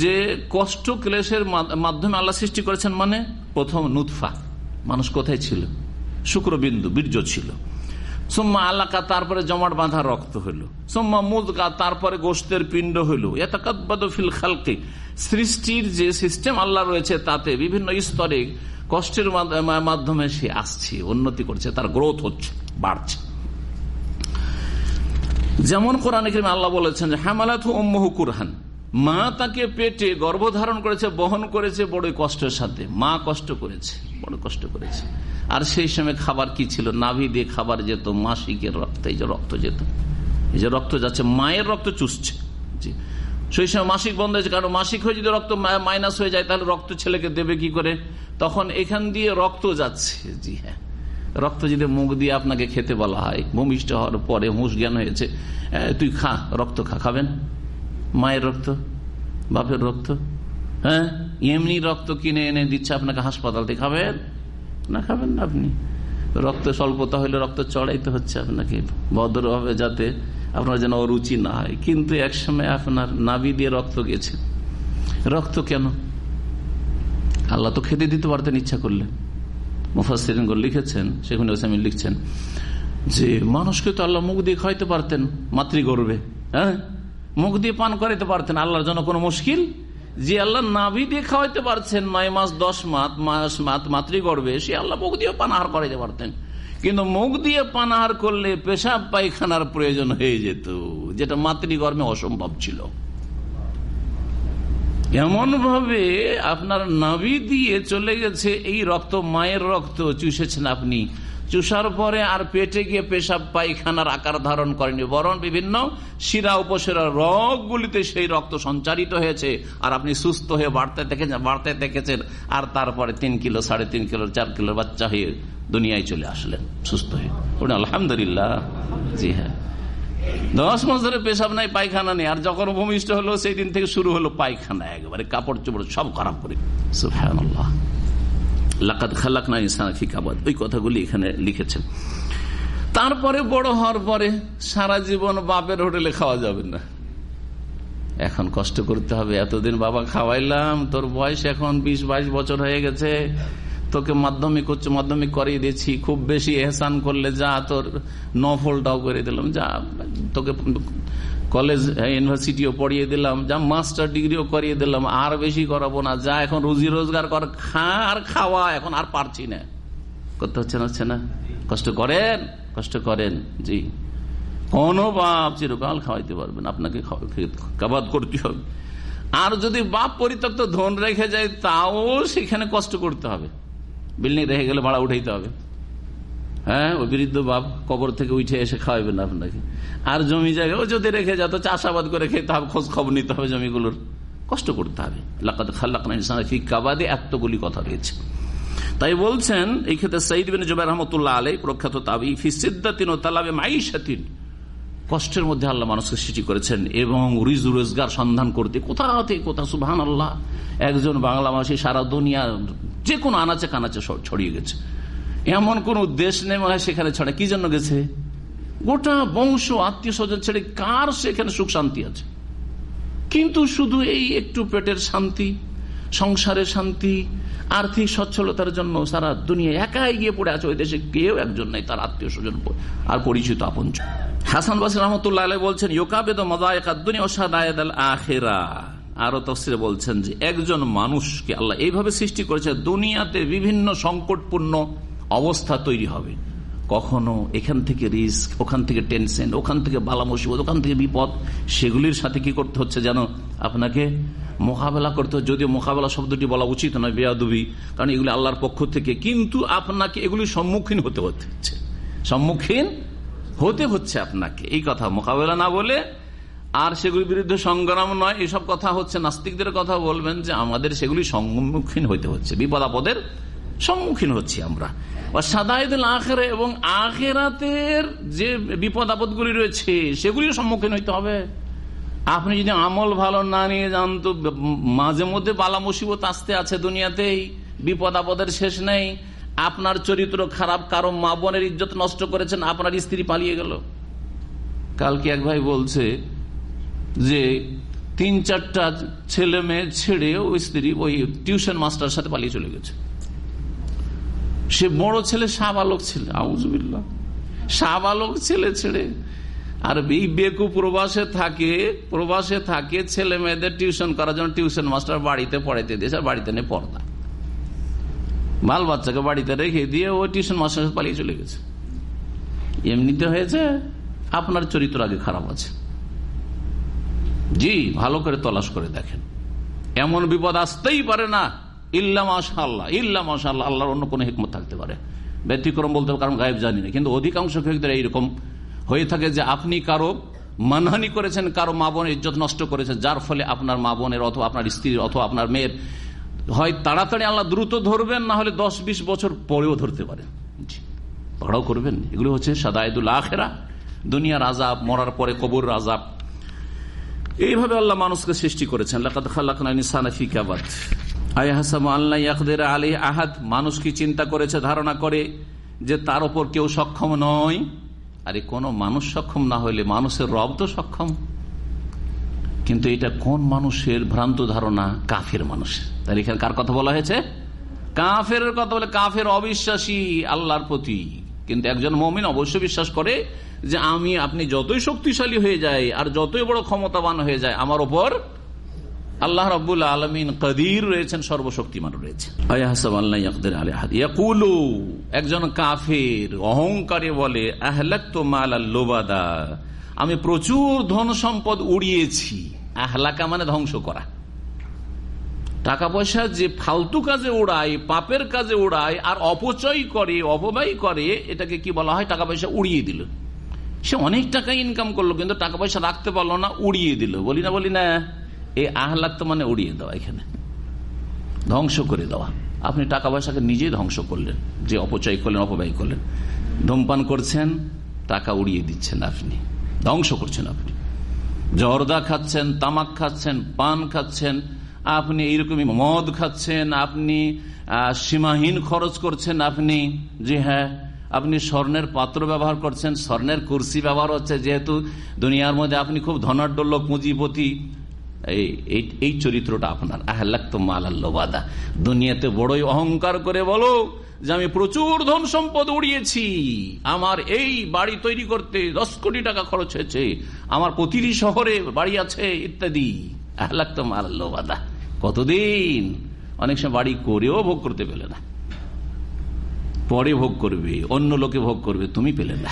যে, কষ্ট ক্লেশের মাধ্যমে আল্লাহ সৃষ্টি করেছেন মানে প্রথম নুৎফা মানুষ কোথায় ছিল? শুক্রবিন্দু, বীর্য ছিল। সোম্মা আল্লাকা, তারপরে জমাট বাঁধা রক্ত হইল। সোম্মা মুদকা তারপরে গোস্তের পিণ্ড হইল। ফিল খালকে। সৃষ্টির যে সিস্টেম আল্লাহ রয়েছে, তাতে বিভিন্ন স্তরে কষ্টের মাধ্যমে সে আসছে, উন্নতি করছে, তার গ্রোথ হচ্ছে, বাড়ছে। যেমন কোরআন আল্লাহ বলেছেন যে হ্যামালাথু ওম্মহু কুরহান। মা তাকে পেটে গর্ভধারণ করেছে, বহন করেছে বড় কষ্টের সাথে। মা কষ্ট করেছে বড় কষ্ট করেছে। আর সেই সময় খাবার কি ছিল? নাভি দিয়ে খাবার যেত, মাসিকের রক্ত, এই যে রক্ত যেত। এই যে রক্ত যাচ্ছে, মায়ের রক্ত চুষছে। সেই সময় মাসিক বন্ধ হয়েছে, কারণ মাসিক হয়ে যদি রক্ত মাইনাস হয়ে যায়, তাহলে রক্ত ছেলেকে দেবে কি করে? তখন এখান দিয়ে রক্ত যাচ্ছে। জি হ্যাঁ। রক্ত যদি মুখ দিয়ে আপনাকে খেতে বলা হয়, ভূমিষ্ঠ হওয়ার পরে হুঁশ জ্ঞান হয়েছে তুই খা, রক্ত খা, খাবেন? মায়ের রক্ত, বাপের রক্ত হ্যাঁ? এমনি রক্ত কিনে এনে দিচ্ছে আপনাকে হাসপাতাল থেকে খাবেন? না খাবেন না আপনি। রক্ত স্বল্পতা হইলে রক্ত চড়াইতে হচ্ছে আপনাকে ভদ্রভাবে যাতে আপনার যেন অরুচি না হয়। কিন্তু একসময় আপনার নাবি দিয়ে রক্ত গেছে। রক্ত কেন? আল্লাহ তো খেতে দিতে পারতেন ইচ্ছা করলে। মুফাসির লিখেছেন সেখানে ওসামি লিখছেন যে, মানুষকে তো আল্লাহ মুখ দিয়ে খাইতে পারতেন মাতৃগর্বে হ্যাঁ? মুখ দিয়ে পান করাইতে পারতেন, আল্লাহর জন্য কোনো মুশকিল? যে আল্লাহ নাভি দিয়ে খাওয়াইতে পারছেন, নয় মাস, দশ মাস মাস, মাত মাতৃগর্বে সে আল্লাহ মুখ দিয়ে পানাহার করাইতে পারতেন। কিন্তু মুখ দিয়ে পানাহার করলে পেশাব পায়খানার প্রয়োজন হয়ে যেত, যেটা মাতৃগর্ভে অসম্ভব ছিল। এমন ভাবে আপনার নাভি দিয়ে চলে গেছে, এই রক্ত, মায়ের রক্ত, চুষেছেন আপনি। চুষার পরে আর পেটে গিয়ে পেশাব পায়খানার আকার ধারণ করেনি, বরং বিভিন্ন শিরা উপশিরা রগগুলিতে সেই রক্ত সঞ্চারিত হয়েছে। আর আপনি সুস্থ হয়ে বাড়তে দেখেছেন বাড়তে দেখেছেন, আর তারপরে তিন কিলো, সাড়ে তিন কিলো, চার কিলো বাচ্চা হয়ে দুনিয়ায় চলে আসলেন, সুস্থ হয়ে। ওটা আলহামদুলিল্লাহ। জি হ্যাঁ। দশ মাস ধরে পেশাব নাই, পায়খানা নেই, আর যখন ভূমিষ্ঠ হলো, সেই দিন থেকে শুরু হলো পায়খানা, একবারে কাপড় চোপড় সব খারাপ করে। সুফান খালাক কথাগুলি এখানে লিখেছেন। তারপরে বড় হওয়ার পরে সারা জীবন বাপের হোটেলে খাওয়া যাবে না। এখন কষ্ট করতে হবে। এতদিন বাবা খাওয়াইলাম, তোর বয়স এখন বিশ, বাইশ বছর হয়ে গেছে। তোকে মাধ্যমিক, উচ্চ মাধ্যমিক করিয়ে দিয়েছি। খুব বেশি এহসান করলে যা তোর নফলটাও করে দিলাম। যা, তোকে কলেজ ইউনিভার্সিটিও পড়িয়ে দিলাম, যা মাস্টার ডিগ্রিও করিয়ে দিলাম, আর বেশি করাবো না, যা এখন রুজি রোজগার কর, খা আর খাওয়া, এখন আর পারছি না। করতে হচ্ছে না হচ্ছে না? কষ্ট করেন কষ্ট করেন, জি। কোন বাপ চিরকাল খাওয়াইতে পারবেন আপনাকে কাবাদ করতে হবে। আর যদি বাপ পরিত্যক্ত ধন রেখে যায়, তাও সেখানে কষ্ট করতে হবে। বিল্ডিং রেখে গেলে ভাড়া উঠাইতে হবে। হ্যাঁ ওই বৃদ্ধ বাপ কবর থেকে উঠে এসে খাওয়াবেন আপনাকে। আর জমি জায়গা, ও যদি রেখে যত চাষাবাদ করে খেতে হবে, খোঁজ খবর নিতে হবে জমিগুলোর। কষ্ট করতে হবে। কাবাদে, এতগুলি কথা রয়েছে তাই বলছেন, এই ক্ষেত্রে সঈদ বিন জুবাই রহমতুল্লাহ আলাই প্রখ্যাত তাবি ফিসিদ্দাতিন ও তালাবে মাইশাতিন। কষ্টের মধ্যে আল্লাহ মানুষকে সৃষ্টি করেছেন এবং রিজ রোজগার সন্ধান করতে। কোথা থেকে কোথা সুবাহান আল্লাহ একজন বাংলা ভাষী সারা দুনিয়া যে কোনো আনাচে কানাচে ছড়িয়ে গেছে। এমন কোন দেশ নেই মনে হয় সেখানে ছড়া। কি জন্য গেছে? গোটা বংশ আত্মীয় স্বজন ছেড়ে কার সেখানে সুখ শান্তি আছে? কিন্তু শুধু এই একটু পেটের শান্তি, সংসারের শান্তি, আর্থিক সচ্ছলতার জন্য সারা দুনিয়া একাই গিয়ে পড়ে আছে। ওই দেশে কেউ একজন নেই, তার আত্মীয় স্বজন আর পরিচিত আপন হাসান বাস রহমতুল্লাহ বলছেন ইয়োকাবেদ আখেরা। আরও তফসিরে বলছেন যে, একজন মানুষকে আল্লাহ এইভাবে সৃষ্টি করেছে, দুনিয়াতে বিভিন্ন সংকটপূর্ণ অবস্থা তৈরি হবে। কখনো এখান থেকে রিস্ক, ওখান থেকে টেনশন, ওখান থেকে বালা মুসিবত, ওখান থেকে বিপদ, সেগুলির সাথে কি করতে হচ্ছে যেন আপনাকে মোকাবেলা করতে হচ্ছে। যদিও মোকাবেলা শব্দটি বলা উচিত নয়, বেয়াদুবি, কারণ এগুলি আল্লাহর পক্ষ থেকে, কিন্তু আপনাকে এগুলির সম্মুখীন হতে হচ্ছে। সম্মুখীন হতে হচ্ছে আপনাকে। এই কথা মোকাবেলা না বলে আর সেগুলির বিরুদ্ধে সংগ্রাম নয়। এসব কথা হচ্ছে, নাস্তিকদের কথা বলবেন যে আমাদের সেগুলি সম্মুখীন হইতে হচ্ছে। বিপদ আপদের সম্মুখীন হচ্ছি আমরা। সাদায়দুল আখেরে এবং আখেরাতের যে বিপদ আপদগুলি রয়েছে সেগুলিও সম্মুখীন হইতে হবে। আপনি যদি আমল ভালো না নিয়ে যান, তো মাঝে মধ্যে বালা মুসিবত আসতে আছে দুনিয়াতেই, বিপদ আপদের শেষ নেই। আপনার চরিত্র খারাপ, কারও মা বোনের ইজ্জত নষ্ট করেছেন, আপনার স্ত্রী পালিয়ে গেল। কালকে এক ভাই বলছে যে, তিন চারটা ছেলে মেয়ে ছেড়ে ওই স্ত্রী ওই টিউশন মাস্টার সাথে পালিয়ে চলে গেছে। সে বড় ছেলে সাবালক ছেলে আউজবিল্লা সাবালক ছেলে ছেড়ে। আর এই বেকু প্রবাসে থাকে প্রবাসে থাকে ছেলে মেয়েদের টিউশন করার জন্য টিউশন মাস্টার বাড়িতে পড়াইতে দিয়েছে আর বাড়িতে নেই পর্দা বাল বাচ্চাকে বাড়িতে রেখে দিয়ে ওই টিউশন মাস্টার পালিয়ে চলে গেছে। এমনিতে হয়েছে, আপনার চরিত্র আগে খারাপ আছে। জি, ভালো করে তলাশ করে দেখেন। এমন বিপদ আসতেই পারে না ইল্লা মাশা আল্লাহ ইল্লা মাশা আল্লাহ আল্লাহর অন্য কোনো হিকমত থাকতে পারে। ব্যতিক্রম বলতে কারণ গায়েব জানি না। কিন্তু অধিকাংশ ক্ষেত্রে এইরকম হয়ে থাকে যে আপনি কারও মানহানি করেছেন, কারও মা বোনের ইজ্জত নষ্ট করেছেন, যার ফলে আপনার মা বোনের অথবা আপনার স্ত্রীর অথবা আপনার মেয়ের হয় তাড়াতাড়ি আল্লাহ দ্রুত ধরবেন, না হলে দশ বিশ বছর পরেও ধরতে পারেন। ভাড়াও করবেন। এগুলো হচ্ছে সাদায়দুল আখেরা, দুনিয়ার আজাব মরার পরে কবর আজাব এইভাবে আল্লাহ মানুষকে সৃষ্টি করেছেন। লাকাদ খালাকনা ইনসানা ফি কাবাদ আলাইহি আহাদ, মানুষ কি চিন্তা করেছে, ধারণা করে যে তার উপর কেউ সক্ষম নয়? আরে, কোন মানুষ সক্ষম না হইলে মানুষের রব তো সক্ষম। কিন্তু এটা কোন মানুষের ভ্রান্ত ধারণা? কাফের মানুষের তাহলে এখানে কার কথা বলা হয়েছে? কাফের কথা বলে কাফের অবিশ্বাসী আল্লাহর প্রতি। কিন্তু একজন মমিন অবশ্যই বিশ্বাস করে যে আমি, আপনি যতই শক্তিশালী হয়ে যায় আর যতই বড় ক্ষমতাবান হয়ে যায় আমার ওপর আল্লাহ রব্বুল আলমিন কদির রয়েছেন, সর্বশক্তিমান রয়েছে ইয়াকুলু, একজন কাফের, অহংকারে বলে আহলাক তো মাল লোবাদা। আমি প্রচুর ধন সম্পদ উড়িয়েছি। আহলাকা মানে ধ্বংস করা। টাকা পয়সা যে ফালতু কাজে উড়ায়, পাপের কাজে উড়ায়, আর অপচয় করে, অপব্যয় করে, এটাকে কি বলা হয়? টাকা পয়সা উড়িয়ে দিল। সে অনেক টাকা ইনকাম করল, কিন্তু টাকা পয়সা রাখতে পারল না, উড়িয়ে দিল। বলি না বলি না। এই আহ্লাদ তো মানে উড়িয়ে দেওয়া এখানে। ধ্বংস করে দেওয়া। আপনি টাকা পয়সাকে নিজেই ধ্বংস করলেন, যে অপচয় করলেন, অপব্যয় করলেন। ধূমপান করছেন, টাকা উড়িয়ে দিচ্ছেন আপনি। ধ্বংস করছেন আপনি। জর্দা খাচ্ছেন, তামাক খাচ্ছেন, পান খাচ্ছেন, আপনি এইরকমই মদ খাচ্ছেন, আপনি সীমাহীন খরচ করছেন আপনি। জি হ্যাঁ আপনি স্বর্ণের পাত্র ব্যবহার করছেন, স্বর্ণের কুর্সি ব্যবহার হচ্ছে, যেহেতু দুনিয়ার মধ্যে আপনি খুব ধনাঢ্য লোক, পুঁজিপতি। এই চরিত্রটা আপনার। আহ্লাক তো মাল আল্লাদা দুনিয়াতে বড়ই অহংকার করে বলো যে আমি প্রচুর ধন সম্পদ উড়িয়েছি। আমার এই বাড়ি তৈরি করতে দশ কোটি টাকা খরচ হয়েছে। আমার প্রতিটি শহরে বাড়ি আছে, ইত্যাদি। আহ্লাক তো মাল আল্লাদা কতদিন? অনেক সময় বাড়ি করেও ভোগ করতে পেলে না। পরে ভোগ করবে, অন্য লোকে ভোগ করবে, তুমি পেলে না।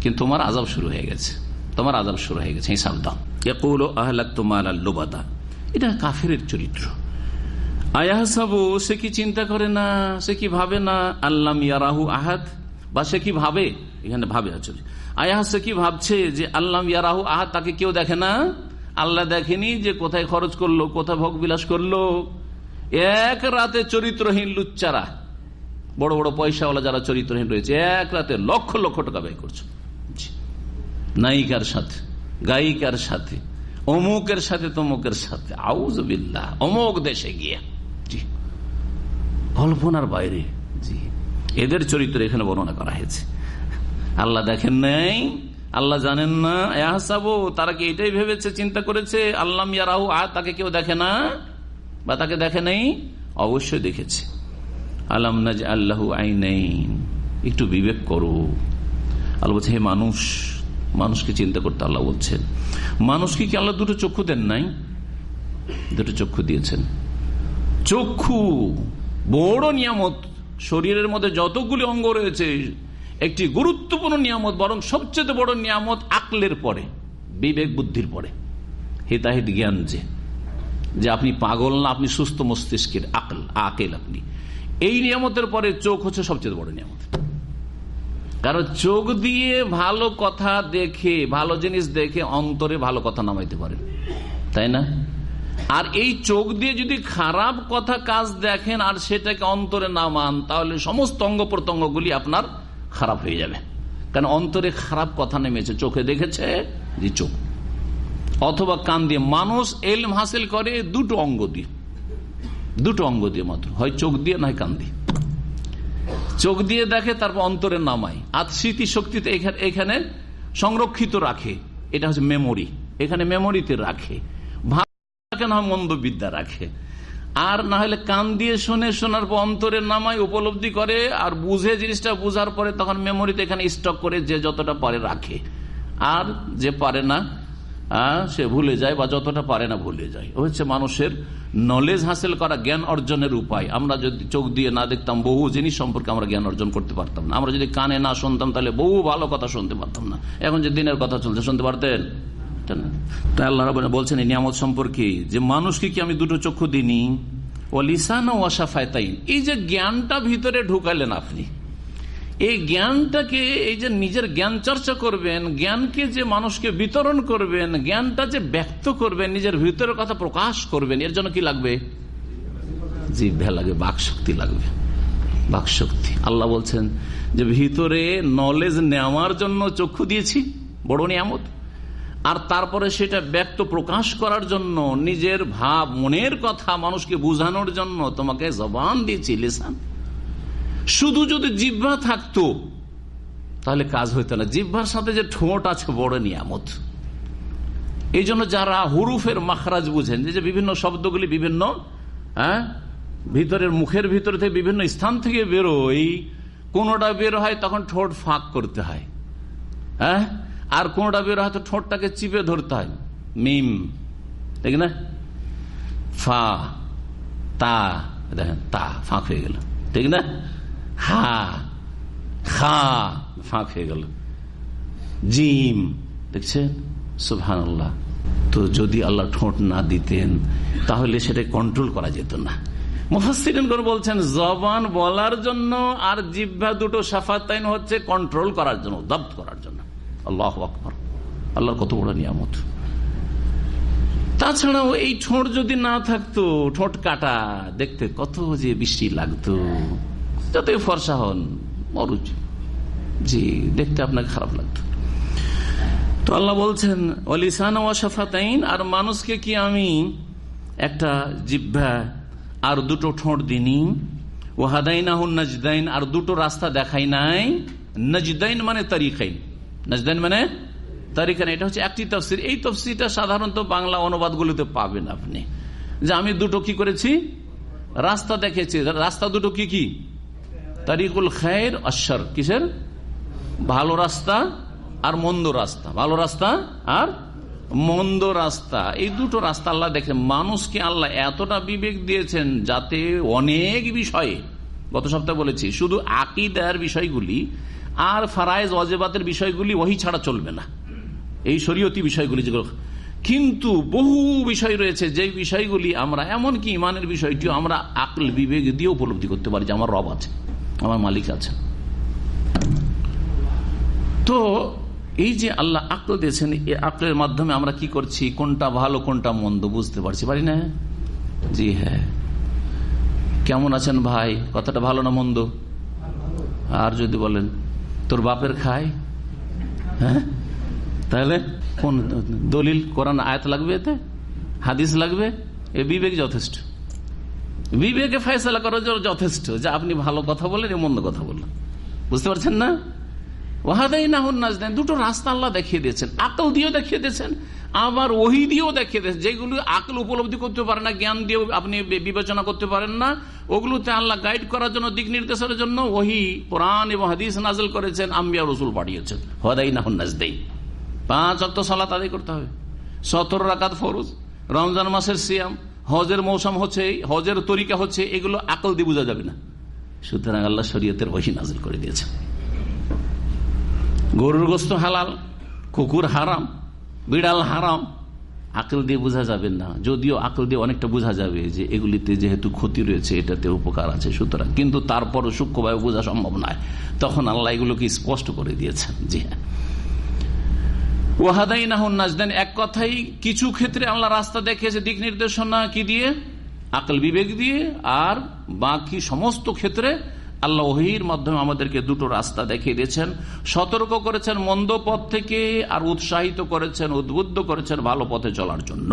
কিন্তু তোমার আজাব শুরু হয়ে গেছে। তোমার আজাব শুরু হয়ে গেছে, হিসাব দাও। ইয়াকুল আহলাক তোমার আল্লোবাদা এটা কাফের চরিত্র। আয়াহাসাবু, সে কি চিন্তা করে না? সে কি ভাবে না? আল্লাম ইয়ারাহু আহাদ? বা সে কি ভাবে? এখানে ভাবে আছে। আয়াহ সে কি ভাবছে যে আল্লাম ইয়ারাহু আহাদ তাকে কেউ দেখে না? আল্লাহ দেখেনি যে কোথায় খরচ করল, কোথায় ভোগ বিলাস করল। এক রাতে চরিত্রহীন লুচ্চারা, বড় বড় পয়সাওয়ালা যারা চরিত্রহীন রয়েছে, এক রাতে লক্ষ লক্ষ টাকা ব্যয় করছে। নায়িকার সাথে। গায়িকার সাথে, অমুকের সাথে, তমুকের সাথে। আউজ আউজবিল্লা অমুক দেশে গিয়ে। জি। কল্পনার বাইরে। জি। এদের চরিত্র এখানে বর্ণনা করা হয়েছে। আল্লাহ দেখেন নাই, আল্লাহ জানেন না এহাসাবো তারা কি এটাই ভেবেছে, চিন্তা করেছে? আল্লাহ ইয়ারাহু আ তাকে কেউ দেখে না? বা তাকে দেখে নেই? অবশ্যই দেখেছে। আল্লাহ নাজ আল্লাহ আইনাইন। একটু বিবেক করো। আল্লাহ বলছে, হে মানুষ মানুষকে চিন্তা করতে আল্লাহ বলছেন। মানুষকে কি আল্লাহ দুটো চক্ষু দেন নাই? দুটো চক্ষু দিয়েছেন। চক্ষু, বড় নিয়ামত, শরীরের মধ্যে যতগুলি অঙ্গ রয়েছে, একটি গুরুত্বপূর্ণ নিয়ামত, বরং সবচেয়ে বড় নিয়ামত আকলের পরে, বিবেক বুদ্ধির পরে। হিতাহিত জ্ঞান যে যে আপনি পাগল না, আপনি সুস্থ মস্তিষ্কের আকল, আকেল আপনি। এই নিয়ামতের পরে চোখ হচ্ছে সবচেয়ে বড় নিয়ামত। কারণ চোখ দিয়ে ভালো কথা দেখে, ভালো জিনিস দেখে অন্তরে ভালো কথা নামাইতে পারে। তাই না? আর এই চোখ দিয়ে যদি খারাপ কথা কাজ দেখেন আর সেটাকে অন্তরে নামান তাহলে সমস্ত অঙ্গ প্রত্যঙ্গগুলি আপনার খারাপ হয়ে যাবে। কারণ অন্তরে খারাপ কথা নেমেছে, চোখে দেখেছে যে চোখ। অথবা কান দিয়ে মানুষ এলম হাসিল করে দুটো অঙ্গ দিয়ে। দুটো অঙ্গ দিয়ে মাত্র, হয় চোখ দিয়ে নয় কান দিয়ে। চোখ দিয়ে দেখে, তারপর অন্তরে নামায়। আর স্মৃতি শক্তিতে এখানে সংরক্ষিত রাখে। এটা হচ্ছে মেমোরি এখানে মেমোরিতে রাখে। ভালো না মন্দ বিদ্যা রাখে। আর না হলে কান দিয়ে শুনে, শোনার পর অন্তরের নামায়, উপলব্ধি করে, আর বুঝে জিনিসটা বুঝার পরে তখন মেমোরিতে এখানে স্টক করে যে যতটা পারে রাখে। আর যে পারে না সে ভুলে যায় বা যতটা পারে না ভুলে যায়। হচ্ছে মানুষের নলেজ হাসিল করা, জ্ঞান অর্জনের উপায়। আমরা যদি চোখ দিয়ে না দেখতাম, বহু জিনিস সম্পর্কে আমরা জ্ঞান অর্জন করতে পারতাম না। আমরা যদি কানে না শুনতাম, তাহলে বহু ভালো কথা শুনতে পারতাম না। এখন যে দিনের কথা চলছে, শুনতে পারতেন? তাই আল্লাহ বলছেন, এই নিয়ামত সম্পর্কে যে মানুষকে কি আমি দুটো চক্ষু দিনি ও লিসান ও তাই এই যে জ্ঞানটা ভিতরে ঢুকালেন আপনি এই জ্ঞানটাকে, এই যে নিজের জ্ঞান চর্চা করবেন, জ্ঞানকে যে মানুষকে বিতরণ করবেন, জ্ঞানটা যে ব্যক্ত করবেন, নিজের ভিতরের কথা প্রকাশ করবেন, এর জন্য কি লাগবে? জিভে লাগবে বাক শক্তি লাগবে। বাক শক্তি আল্লাহ বলছেন যে ভিতরে নলেজ নেওয়ার জন্য চক্ষু দিয়েছি, বড় নিয়ামত। আর তারপরে সেটা ব্যক্ত প্রকাশ করার জন্য, নিজের ভাব, মনের কথা মানুষকে বুঝানোর জন্য তোমাকে জবান দিয়েছি লেসান শুধু যদি জিব্বা থাকতো, তাহলে কাজ হইতো না। জিব্বার সাথে যে ঠোঁট আছে, বড় নিয়ামত। এই জন্য যারা হুরুফের মাখরাজ বুঝেন যে বিভিন্ন শব্দগুলি বিভিন্ন হ্যাঁ ভিতরের মুখের ভিতর থেকে বিভিন্ন স্থান থেকে বেরোয়, কোনোটা বের হয়, তখন ঠোঁট ফাঁক করতে হয়। হ্যাঁ আর কোনোটা বের হয়, তো ঠোঁটটাকে চিপে ধরতে হয়। মিম, ঠিক না? ফা, তা, দেখেন, তা, ফাঁক হয়ে গেল। ঠিক না? হা, খা, ফাঁক হয়ে গেল। জিম, দেখছেন? সুহান তো যদি আল্লাহ ঠোঁট না দিতেন, তাহলে সেটা কন্ট্রোল করা যেত না। মুফাসিরিন করে বলছেন, জবান বলার জন্য আর জিভা দুটো সাফাতাইন হচ্ছে কন্ট্রোল করার জন্য দপ্ত করার জন্য। আল্লাহ আকবর। আল্লাহর কত বড় নিয়ামত। তাছাড়াও এই ঠোঁট যদি না থাকতো, ঠোঁট কাটা, দেখতে কত যে বৃষ্টি লাগতো। যতই ফর্সা হন মরুচি জি, দেখতে আপনাকে খারাপ লাগতো তো আল্লাহ বলছেন অলিসান ওয়াশাফাতাইন আর মানুষকে কি আমি একটা জিভ্যা আর দুটো ঠোঁট দিনি ও হাদাইনাহুন নজদাইন আর দুটো রাস্তা দেখাই নাই। নজদাইন মানে তারিখাইন। নজদাইন মানে তারিখাইন। এটা হচ্ছে একটি তফসির। এই তফসিরটা সাধারণত বাংলা অনুবাদগুলিতে পাবেন আপনি। যে আমি দুটো কি করেছি? রাস্তা দেখেছি। রাস্তা দুটো কি কি? তারিকুল খায়ের অশ্বর কিসের? ভালো রাস্তা আর মন্দ রাস্তা। ভালো রাস্তা আর মন্দ রাস্তা। এই দুটো রাস্তা আল্লাহ দেখেন। মানুষকে আল্লাহ এতটা বিবেক দিয়েছেন যাতে অনেক বিষয়ে, গত সপ্তাহে বলেছি, শুধু আকিদার বিষয়গুলি আর ফারাইজ অজেবাতের বিষয়গুলি ওহি ছাড়া চলবে না। এই শরীয়তি বিষয়গুলি যেগুলো। কিন্তু বহু বিষয় রয়েছে, যে বিষয়গুলি আমরা, এমনকি ইমানের বিষয়টিও আমরা আকল বিবেক দিয়ে উপলব্ধি করতে পারি যে আমার রব আছে। আমার মালিক আছেন। তো এই যে আল্লাহ আকল দিয়েছেন, এই আকলের মাধ্যমে আমরা কি করছি? কোনটা ভালো, কোনটা মন্দ বুঝতে পারছি, পারি না? জি হ্যাঁ। কেমন আছেন ভাই? কথাটা ভালো না মন্দ? আর যদি বলেন, তোর বাপের খায়? হ্যাঁ? তাহলে কোন দলিল, কোরআন আয়াত লাগবে এতে? হাদিস লাগবে? এ বিবেক যথেষ্ট। বিবেকে ফয়সলা করার জন্য যথেষ্ট যে আপনি ভালো কথা বলেন মন্দ কথা বললেন। বুঝতে পারছেন না? ওহাদাই না হন নাজ দুটো রাস্তা আল্লাহ দেখিয়ে দিয়েছেন। আকল দিয়েও দেখিয়ে দিয়েছেন, আবার ওহি দিয়েও দেখিয়ে দিয়েছেন। যেগুলো আকল উপলব্ধি করতে পারে না, জ্ঞান দিয়েও আপনি বিবেচনা করতে পারেন না, ওগুলোতে আল্লাহ গাইড করার জন্য, দিক নির্দেশের জন্য ওহি, কোরআন এবং হাদিস নাজল করেছেন, আম্বিয়া রসুল পাঠিয়েছেন। হদাই না হন দেই পাঁচ অক্ট সালাত আদায় করতে হবে। সতেরো রাকাত ফরুজ, রমজান মাসের সিয়াম হজের মৌসুম হচ্ছে, হজের তরিকা হচ্ছে, এগুলো আকল দিয়ে বোঝা যাবে না। সুতরাং আল্লাহ শরীয়তের ওহি নাজল করে দিয়েছেন গরুর গোস্ত হালাল, কুকুর হারাম, বিড়াল হারাম, আকল দিয়ে বোঝা যাবে না। যদিও আকল দিয়ে অনেকটা বোঝা যাবে যে এগুলিতে যেহেতু ক্ষতি রয়েছে, এটাতে উপকার আছে সুতরাং। কিন্তু তারপরও সূক্ষ্মভাবে বোঝা সম্ভব নয়। তখন আল্লাহ এগুলোকে স্পষ্ট করে দিয়েছেন। জি হ্যাঁ। ওয়াহাদাই নাহুন নাজদেন এক কথাই, কিছু ক্ষেত্রে আল্লাহ রাস্তা দেখিয়েছে, দিক নির্দেশনা কি দিয়ে? আকল বিবেক দিয়ে, আর বাকি সমস্ত ক্ষেত্রে আল্লাহ ওহির মাধ্যমে আমাদেরকে দুটো রাস্তা দেখিয়ে দিয়েছেন। সতর্ক করেছেন মন্দ পথ থেকে, আর উৎসাহিত করেছেন, উদ্বুদ্ধ করেছেন ভালো পথে চলার জন্য।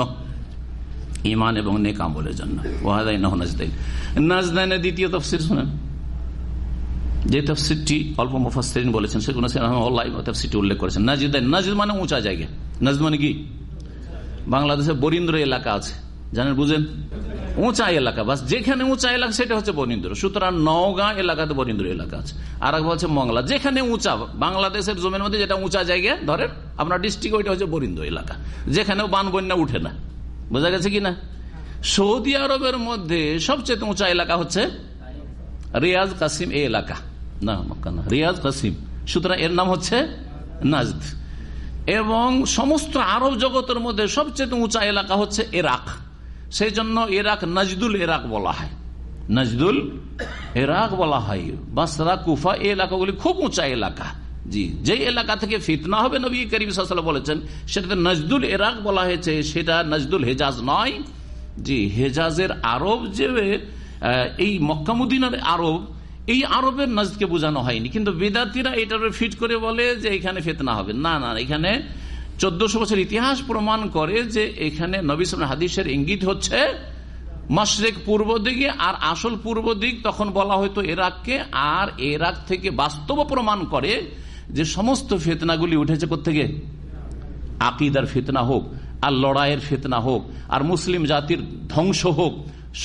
ইমান এবং নেক আমলের জন্য। ওয়াহাদাই নাহ নাজদাইন নাজদাইনের দ্বিতীয় তফসির শুনেন। যে তফসিরটি অল্প মুফাসরিন বলেছেন সেগুলো তফসিরটি উল্লেখ করেছেন। নাজিদাইন নাজিদ মানে উঁচা জায়গা। নাজিদ মানে কি? বাংলাদেশে বরিন্দ্র এলাকা আছে। জানেন, বুঝেন? উঁচা এলাকা। বাস যেখানে উঁচা এলাকা, সেটা হচ্ছে বরিন্দ্র। সুতরাং নওগাঁ এলাকাতে বরিন্দ্র এলাকা আছে। আর এক হচ্ছে মংলা। যেখানে উঁচা, বাংলাদেশের জমির মধ্যে যেটা উঁচা জায়গা, ধরেন আপনার ডিস্ট্রিক্ট ওইটা হচ্ছে বরিন্দ্র এলাকা। যেখানেও বান বন্যা উঠে না। বোঝা গেছে কিনা? সৌদি আরবের মধ্যে সবচেয়ে উঁচা এলাকা হচ্ছে রিয়াজ কাসিম এই এলাকা। না, মক্কা না। রিয়াজ কাসিম। সুতরাং এর নাম হচ্ছে নাজদ। এবং সমস্ত আরব জগতের মধ্যে সবচেয়ে উঁচা এলাকা হচ্ছে এরাক সেই জন্য এরাক নজদুল এরাক বলা হয়। নজদুল এরাক বলা হয়। বাসরা, কুফা এই এলাকাগুলি খুব উঁচা এলাকা। জি যে এলাকা থেকে ফিতনা হবে নবী করিম বলেছেন, সেটাতে নজদুল এরাক বলা হয়েছে। সেটা নজদুল হেজাজ নয়। জি, হেজাজের আরব যে এই মক্কামুদ্দিনের আরব, এই আরবের নজকে বোঝানো হয়নি। কিন্তু বেদাতিরা এটার ফিট করে বলে যে এখানে ফেতনা হবে। না না, এখানে চোদ্দশো বছর ইতিহাস প্রমাণ করে যে এখানে নবী সালাম হাদিসের ইঙ্গিত হচ্ছে, মশরেক পূর্ব দিকে আর আসল পূর্ব দিক, তখন বলা হয়তো এরাককে, আর এরাক থেকে বাস্তব প্রমাণ করে যে সমস্ত ফেতনাগুলি উঠেছে থেকে আকিদার ফেতনা হোক, আর লড়াইয়ের ফেতনা হোক, আর মুসলিম জাতির ধ্বংস হোক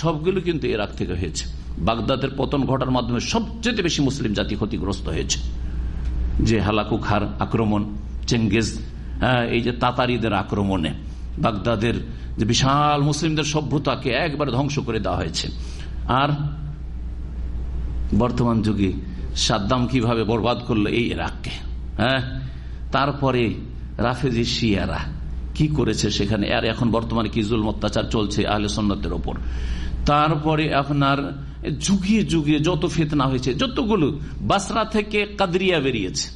সবগুলো কিন্তু এরাক থেকে হয়েছে। বাগদাদের পতন ঘটার মাধ্যমে সবচেয়ে বেশি মুসলিম জাতি ক্ষতিগ্রস্ত হয়েছে। যে হালাকু খার আক্রমণ চেঙ্গেজ হ্যাঁ, এই যে তাতারিদের আক্রমণে বাগদাদের যে বিশাল মুসলিমদের সভ্যতাকে একবার ধ্বংস করে দেওয়া হয়েছে। আর বর্তমান যুগে সাদ্দাম কীভাবে বরবাদ করল এই ইরাককে হ্যাঁ? তারপরে রাফেজি শিয়ারা কি করেছে সেখানে? আর এখন বর্তমানে কি জুল অত্যাচার চলছে আহলে সন্ন্যতের ওপর? তারপরে আপনার যুগিয়ে যুগিয়ে যত ফেতনা হয়েছে, যতগুলো বাসরা থেকে কাদরিয়া বেরিয়েছে,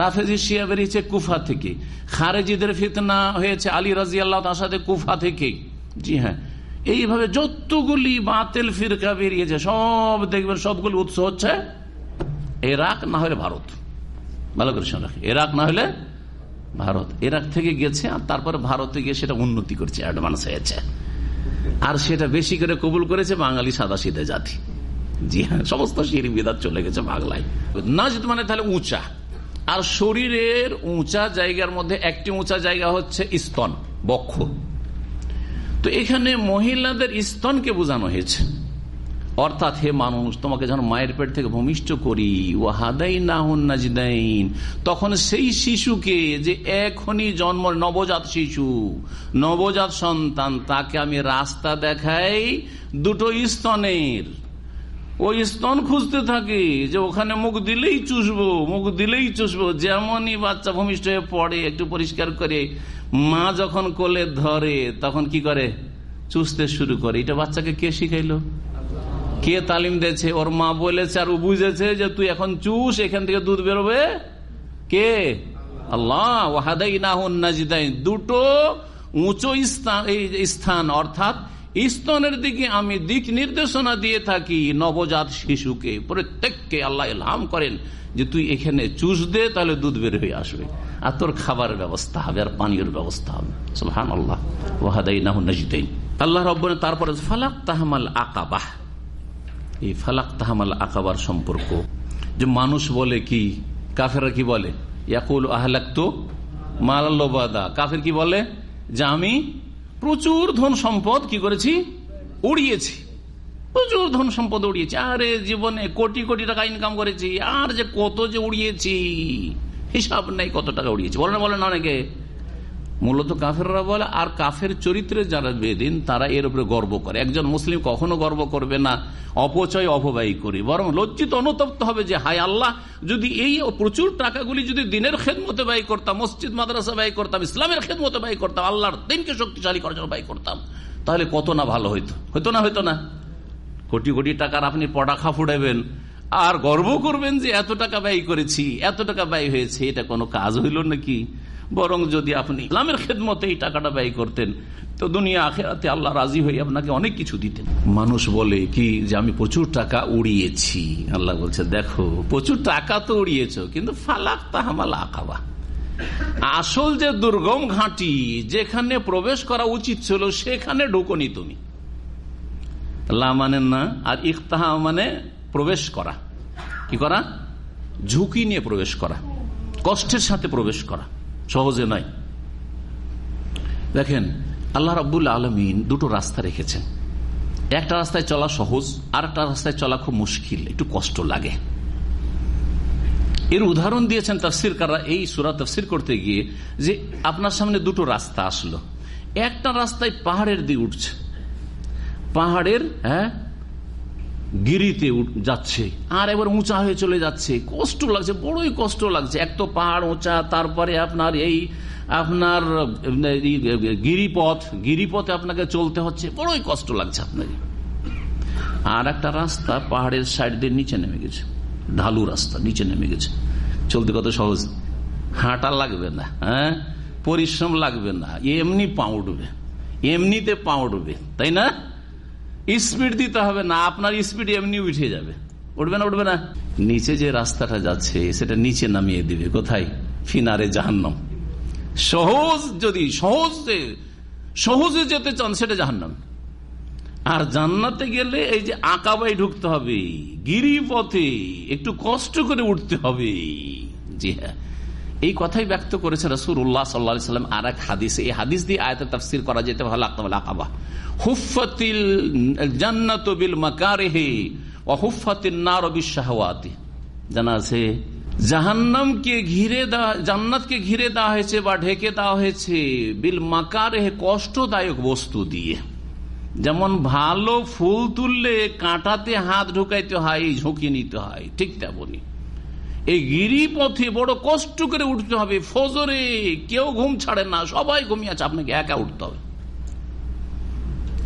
রাফেজি শিয়া বেরিয়েছে কুফা থেকে, খারেজিদের ফিতনা হয়েছে আলী রাজি আল্লাহ কুফা থেকে। জি হ্যাঁ এইভাবে যতগুলি বাতিল ফিরকা বেরিয়েছে, সব দেখবেন সবগুলি উৎস হচ্ছে এরাক না হলে ভারত। ভালো করে শুনে এরাক না হলে ভারত। এরাক থেকে গেছে আর তারপরে ভারতে গিয়ে সেটা উন্নতি করছে, অ্যাডভান্স হয়েছে। আর সেটা বেশি করে কবুল করেছে বাঙালি সাদা সিধে জাতি। জি হ্যাঁ সমস্ত শির বিদাত চলে গেছে বাংলায়। নাজদ মানে তাহলে উঁচা। আর শরীরের উঁচা জায়গার মধ্যে একটি উঁচা জায়গা হচ্ছে স্তন, বক্ষ। তো এখানে মহিলাদের স্তনকে বোঝানো হয়েছে। অর্থাৎ হে মানুষ, তোমাকে যখন মায়ের পেট থেকে ভূমিষ্ঠ করি। ও হাদাই না হন নাজিদাইন। তখন সেই শিশুকে যে এখনই জন্ম, নবজাত শিশু, নবজাত সন্তান, তাকে আমি রাস্তা দেখাই দুটো স্তনের। ওই স্তন খুঁজতে থাকে যে ওখানে মুখ দিলেই চুষবো, মুখ দিলেই চুষবো। যেমনই বাচ্চা ভূমিষ্ঠ হয়ে পড়ে, একটু পরিষ্কার করে, মা যখন কোলে ধরে, তখন কি করে? চুষতে শুরু করে। এটা বাচ্চাকে কে শিখাইলো? কে তালিম দিয়েছে? ওর মা বলেছে আর ও বুঝেছে যে তুই এখন চুষ, এখান থেকে দুধ বেরোবে? কে? আল্লাহ। ওয়াহাদাই না নাজিদাই দুটো উঁচু স্থান অর্থাৎ স্তনের দিকে আমি দিক নির্দেশনা দিয়ে থাকি নবজাত শিশুকে। প্রত্যেককে আল্লাহ এলহাম করেন যে তুই এখানে চুষ দে, তাহলে দুধ বের হয়ে আসবে। আর তোর খাবারের ব্যবস্থা হবে, আর পানীয় ব্যবস্থা হবে। সুলহান আল্লাহ ওয়াহাদাই না নাজিদাই আল্লাহ রব তারপরে ফালাক তাহমাল আকাবাহ। এই ফালাক তাহমাল আকাবার সম্পর্ক। যে মানুষ বলে কি কাফেরা কি বলে? ইয়াকুল আহলাক তো মালাল্লাদা কাফের কি বলে? যে আমি প্রচুর ধন সম্পদ কি করেছি? উড়িয়েছি। প্রচুর ধন সম্পদ উড়িয়েছি। আরে জীবনে কোটি কোটি টাকা ইনকাম করেছি। আর যে কত যে উড়িয়েছি, হিসাব নেই কত টাকা উড়িয়েছি। বলে না বলে না অনেকে? মূলত কাফেররা বলে, আর কাফের চরিত্রে যারা বেদিন, তারা এর উপরে গর্ব করে। একজন মুসলিম কখনো গর্ব করবে না, অপচয় অপব্যয় করে। বরং লজ্জিত অনুতপ্ত হবে যে, হায় আল্লাহ, যদি এই প্রচুর টাকাগুলি যদি দিনের খেদমতে ব্যয় করতাম, মসজিদ, মাদ্রাসা ব্যয় করতাম, ইসলামের খেদমতে ব্যয় করতাম, আল্লাহর দিনকে শক্তিশালী করার জন্য ব্যয় করতাম, তাহলে কত না ভালো হইতো। হইতো না হইতো না। কোটি কোটি টাকার আপনি পটাখা ফুটাবেন, আর গর্ব করবেন যে, এত টাকা ব্যয় করেছি, এত টাকা ব্যয় হয়েছে, এটা কোনো কাজ হইল নাকি? বরং যদি আপনি ইসলামের খেদমতে এই টাকাটা ব্যয় করতেন, তো দুনিয়া আখেরাতে আল্লাহ রাজি হয়ে আপনাকে অনেক কিছু দিতেন। মানুষ বলে কি যে, আমি প্রচুর টাকা উড়িয়েছি। আল্লাহ বলছে, দেখো, প্রচুর টাকা তো উড়িয়েছ, কিন্তু ফালাক তাহামাল আকাবা আসল যে দুর্গম ঘাঁটি যেখানে প্রবেশ করা উচিত ছিল, সেখানে ঢুকনি তুমি। লা মানে না, আর ইফতাহা মানে প্রবেশ করা। কি করা? ঝুঁকি নিয়ে প্রবেশ করা। কষ্টের সাথে প্রবেশ করা। সহজে নয় দেখেন, আল্লাহ রাবুল আলমিন দুটো রাস্তা রেখেছেন। একটা রাস্তায় চলা সহজ আর একটা রাস্তায় চলা খুব মুশকিল, একটু কষ্ট লাগে। এর উদাহরণ দিয়েছেন তফসির কারা এই সুরা তফসির করতে গিয়ে যে আপনার সামনে দুটো রাস্তা আসলো। একটা রাস্তায় পাহাড়ের দিকে উঠছে। পাহাড়ের হ্যাঁ গিরিতে যাচ্ছে। আর এবার উঁচা হয়ে চলে যাচ্ছে। কষ্ট লাগছে, বড়ই কষ্ট লাগছে। এক তো পাহাড় উঁচা, তারপরে আপনার এই, আপনার গিরিপথ। গিরিপথে আপনাকে চলতে হচ্ছে। বড়ই কষ্ট লাগছে আপনাকে। আর একটা রাস্তা পাহাড়ের সাইড দিয়ে নিচে নেমে গেছে। ঢালু রাস্তা, নিচে নেমে গেছে। চলতে কত সহজ। হাঁটা লাগবে না হ্যাঁ? পরিশ্রম লাগবে না। এমনি পা উঠবে। এমনিতে পা উঠবে, তাই না? স্পিড দিতে হবে না, আপনার স্পিড এমনি উঠে যাবে। উঠবে না উঠবে না। নিচে যে রাস্তাটা যাচ্ছে, সেটা নিচে নামিয়ে দিবে। কোথায়? ফিনারে জাহান্নাম। সহজ যদি, সহজে সহজে যেতে চান, সেটা জাহান্নাম। আর জান্নাতে গেলে এই যে আঁকাবাই ঢুকতে হবে, গিরিপথে একটু কষ্ট করে উঠতে হবে। জি হ্যাঁ। এই কথাই ব্যক্ত করেছে রসুর উল্লাহ সাল্লা সাল্লাম, আর এক হাদিসে। এই হাদিস দিয়ে আয়তে তফসির করা যেতে ভালো আকাবা। হুফাতিল জান্নাত বিল মাকারেহে ও হুফাতিল নার বিশাহওয়াতি জানা আছে, জাহান্নামকে ঘিরে দেওয়া জান্নাতকে ঘিরে দেওয়া হয়েছে বা ঢেকে দেওয়া হয়েছে বিল মাকারেহে কষ্টদায়ক বস্তু দিয়ে। যেমন ভালো ফুল তুললে কাঁটাতে হাত ঢুকাইতে হয়, ঝুঁকি নিতে হয়, ঠিক তেমনই এই গিরিপথে বড় কষ্ট করে উঠতে হবে। ফজরে কেউ ঘুম ছাড়ে না, সবাই ঘুমিয়ে আছে আপনাকে একা উঠতে হবে।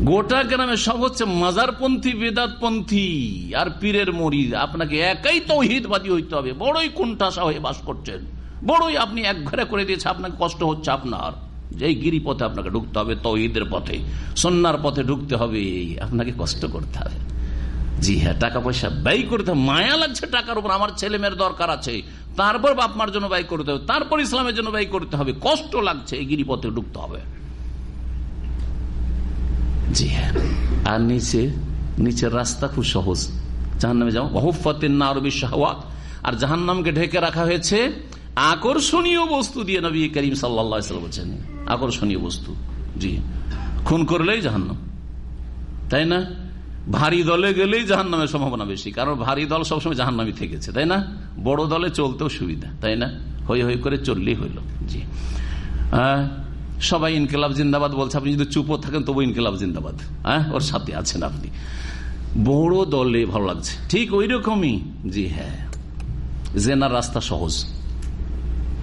গোটা গ্রামে সব হচ্ছে মাজারপন্থী, বেদাতপন্থী আর পীরের মরিদ। আপনাকে একাই তৌহিদবাদী হইতে হবে। বড়ই কুণ্ঠাসা হয়ে বাস করছেন। বড়ই আপনি এক ঘরে করে দিয়েছে, আপনাকে কষ্ট হচ্ছে আপনার। যে গিরিপথে আপনাকে ঢুকতে হবে, তৌহিদের পথে, সন্ন্যার পথে ঢুকতে হবে, আপনাকে কষ্ট করতে হবে। জি হ্যাঁ টাকা পয়সা ব্যয় করতে মায়া লাগছে টাকার উপর। আমার ছেলে মেয়ের দরকার আছে। তারপর বাপ মার জন্য ব্যয় করতে হবে তারপর ইসলামের জন্য ব্যয় করতে হবে। কষ্ট লাগছে, এই গিরিপথে ঢুকতে হবে। জি হ্যাঁ। আর নিচে, নিচের রাস্তা খুব সহজ। জাহান নামে যাও। বহুফতের না আরবি শাহওয়াত আর জাহান নামকে ঢেকে রাখা হয়েছে আকর্ষণীয় বস্তু দিয়ে নবী করিম সাল্লা বলছেন। আকর্ষণীয় বস্তু। জি। খুন করলেই জাহান্নাম। তাই না? ভারী দলে গেলেই জাহান নামের সম্ভাবনা বেশি, কারণ ভারী দল সবসময় জাহান নামই থেকেছে, তাই না? বড় দলে চলতেও সুবিধা, তাই না? হই হই করে চললেই হইল জি। সবাই ইনকেলাব জিন্দাবাদ বলছে, আপনি যদি চুপও থাকেন তবু ইনকেলাব জিন্দাবাদ হ্যাঁ ওর সাথে আছেন আপনি। বড় দলে ভালো লাগছে, ঠিক ওই রকমই জি হ্যাঁ। জেনার রাস্তা সহজ।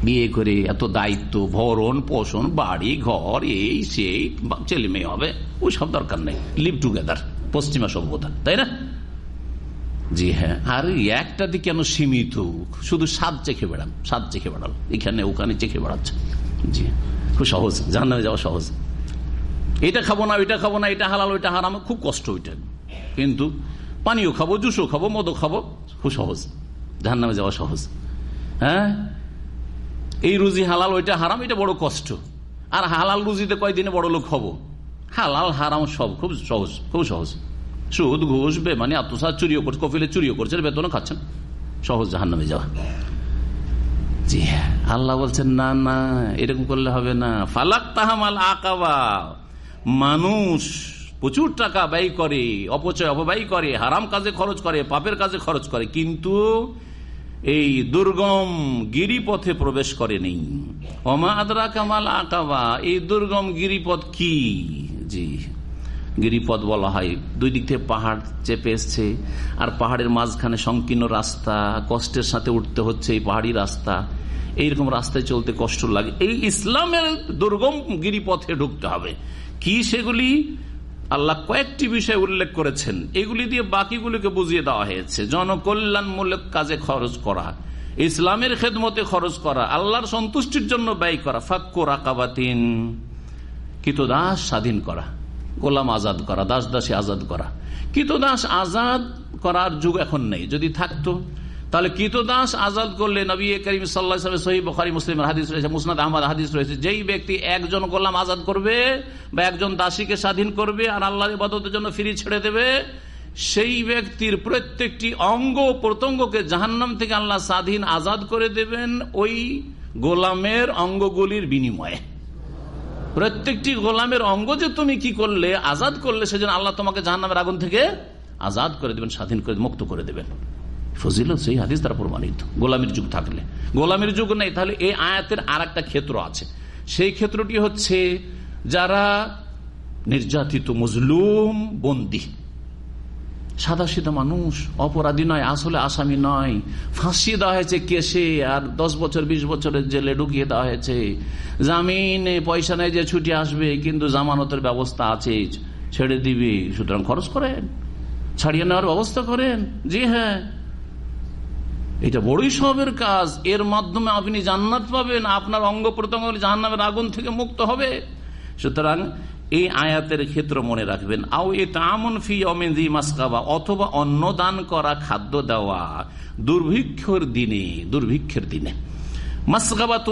বিয়ে করে এত দায়িত্ব, ভরণ পোষণ, বাড়ি, ঘর, এই, সেই ছেলে মেয়ে হবে ওই সব দরকার নেই লিভ টুগেদার পশ্চিমা সভ্যতা, তাই না? জি হ্যাঁ। আর এই একটা দিকে কেন সীমিত, শুধু স্বাদ চেখে বেড়ান, স্বাদ চেখে বেড়াল। এখানে ওখানে চেখে বেড়াচ্ছে। জি, খুব সহজ জাহান্নামে যাওয়া সহজ। এটা খাব না, ওইটা খাব না, এটা হালাল, ওইটা হারাম, খুব কষ্ট ওইটা। কিন্তু পানিও খাব, জুসও খাব, মদও খাব, খুব সহজ। জাহান্নামে যাওয়া সহজ। হ্যাঁ? এই রুজি হালাল, ওইটা হারাম, এটা বড় কষ্ট। আর হালাল রুজিতে কয়দিনে বড় লোক হব? হালাল হারাম সব খুব সহজ খুব সহজ। সুদ ঘুষ বে মানে আত্মসাত চুরিও করছে কফিলে চুরিও করছে বেতনও খাচ্ছেন। সহজ জাহান নামে যাওয়া। জি হ্যাঁ, আল্লাহ বলছেন না না এরকম করলে হবে না। ফালাক তাহামাল আকাবা। মানুষ প্রচুর টাকা ব্যয় করে অপচয় অপব্যয় করে হারাম কাজে খরচ করে পাপের কাজে খরচ করে কিন্তু এই দুর্গম গিরিপথে প্রবেশ করেনি। অমা আদরা কামাল আকাবা। এই দুর্গম গিরিপথ কি? জি, গিরিপথ বলা হয়। দুই দিক থেকে পাহাড় চেপে এসছে, আর পাহাড়ের মাঝখানে সংকীর্ণ রাস্তা, কষ্টের সাথে উঠতে হচ্ছে এই পাহাড়ি রাস্তা। এইরকম রাস্তায় চলতে কষ্ট লাগে। এই ইসলামের দুর্গম গিরিপথে ঢুকতে হবে। কি সেগুলি? আল্লাহ কয়েকটি বিষয় উল্লেখ করেছেন। এগুলি দিয়ে বাকিগুলিকে বুঝিয়ে দেওয়া হয়েছে। জনকল্যাণমূলক কাজে খরচ করা, ইসলামের খেদমতে খরচ করা, আল্লাহর সন্তুষ্টির জন্য ব্যয় করা। ফাক্কো রাকাবাতিন। কিতদাস স্বাধীন করা, গোলাম আজাদ করা দাস দাসী আজাদ করা। কিতদাস আজাদ করার যুগ এখন নেই, যদি থাকতো। তাহলে কিতদাস আজাদ করলে নবী করিম সাল্লাহ সহি বখারি মুসলিম হাদিস রয়েছে, মুসনাদ আহমদ হাদিস রয়েছে, যেই ব্যক্তি একজন গোলাম আজাদ করবে বা একজন দাসীকে স্বাধীন করবে আর আল্লাহ ইবাদতের জন্য ফিরি ছেড়ে দেবে, সেই ব্যক্তির প্রত্যেকটি অঙ্গ প্রত্যঙ্গকে জাহান্নাম থেকে আল্লাহ স্বাধীন আজাদ করে দেবেন ওই গোলামের অঙ্গগুলির বিনিময়ে। প্রত্যেকটি গোলামের অঙ্গ যে তুমি কি করলে, আজাদ করলে, সেজন্য আল্লাহ তোমাকে জাহান্নামের আগুন থেকে আজাদ করে দেবেন, স্বাধীন করে, মুক্ত করে দেবেন। ফজিল সেই হাদিস তারা প্রমাণিত, গোলামের যুগ থাকলে। গোলামের যুগ নেই, তাহলে এই আয়াতের আর একটা ক্ষেত্র আছে। সেই ক্ষেত্রটি হচ্ছে যারা নির্যাতিত, মুজলুম, বন্দি। সাদা সিধা মানুষ, অপরাধী নয়, আসলে আসামি নয়। ফাঁসিয়ে দেওয়া হয়েছে কেসে, আর দশ বছর, বিশ বছরের জেলে ঢুকিয়ে দেওয়া হয়েছে। জামিনে পয়সা নেই যে ছুটি আসবে, কিন্তু জামানতের ব্যবস্থা আছে। ছেড়ে দিবে। সুতরাং খরচ করেন। ছাড়িয়ে নেওয়ার ব্যবস্থা করেন। জি হ্যাঁ। এটা বড়ই সবের কাজ। এর মাধ্যমে আপনি জান্নাত পাবেন। আপনার অঙ্গ প্রত্যঙ্গ জাহান্নামের আগুন থেকে মুক্ত হবে। সুতরাং এই আয়াতের ক্ষেত্র মনে রাখবেন, আও এ তামন ফি অমেজি মাসকাবা, অথবা অন্ন দান করা খাদ্য দেওয়া দুর্ভিক্ষর দিনে, দুর্ভিক্ষের দিনে।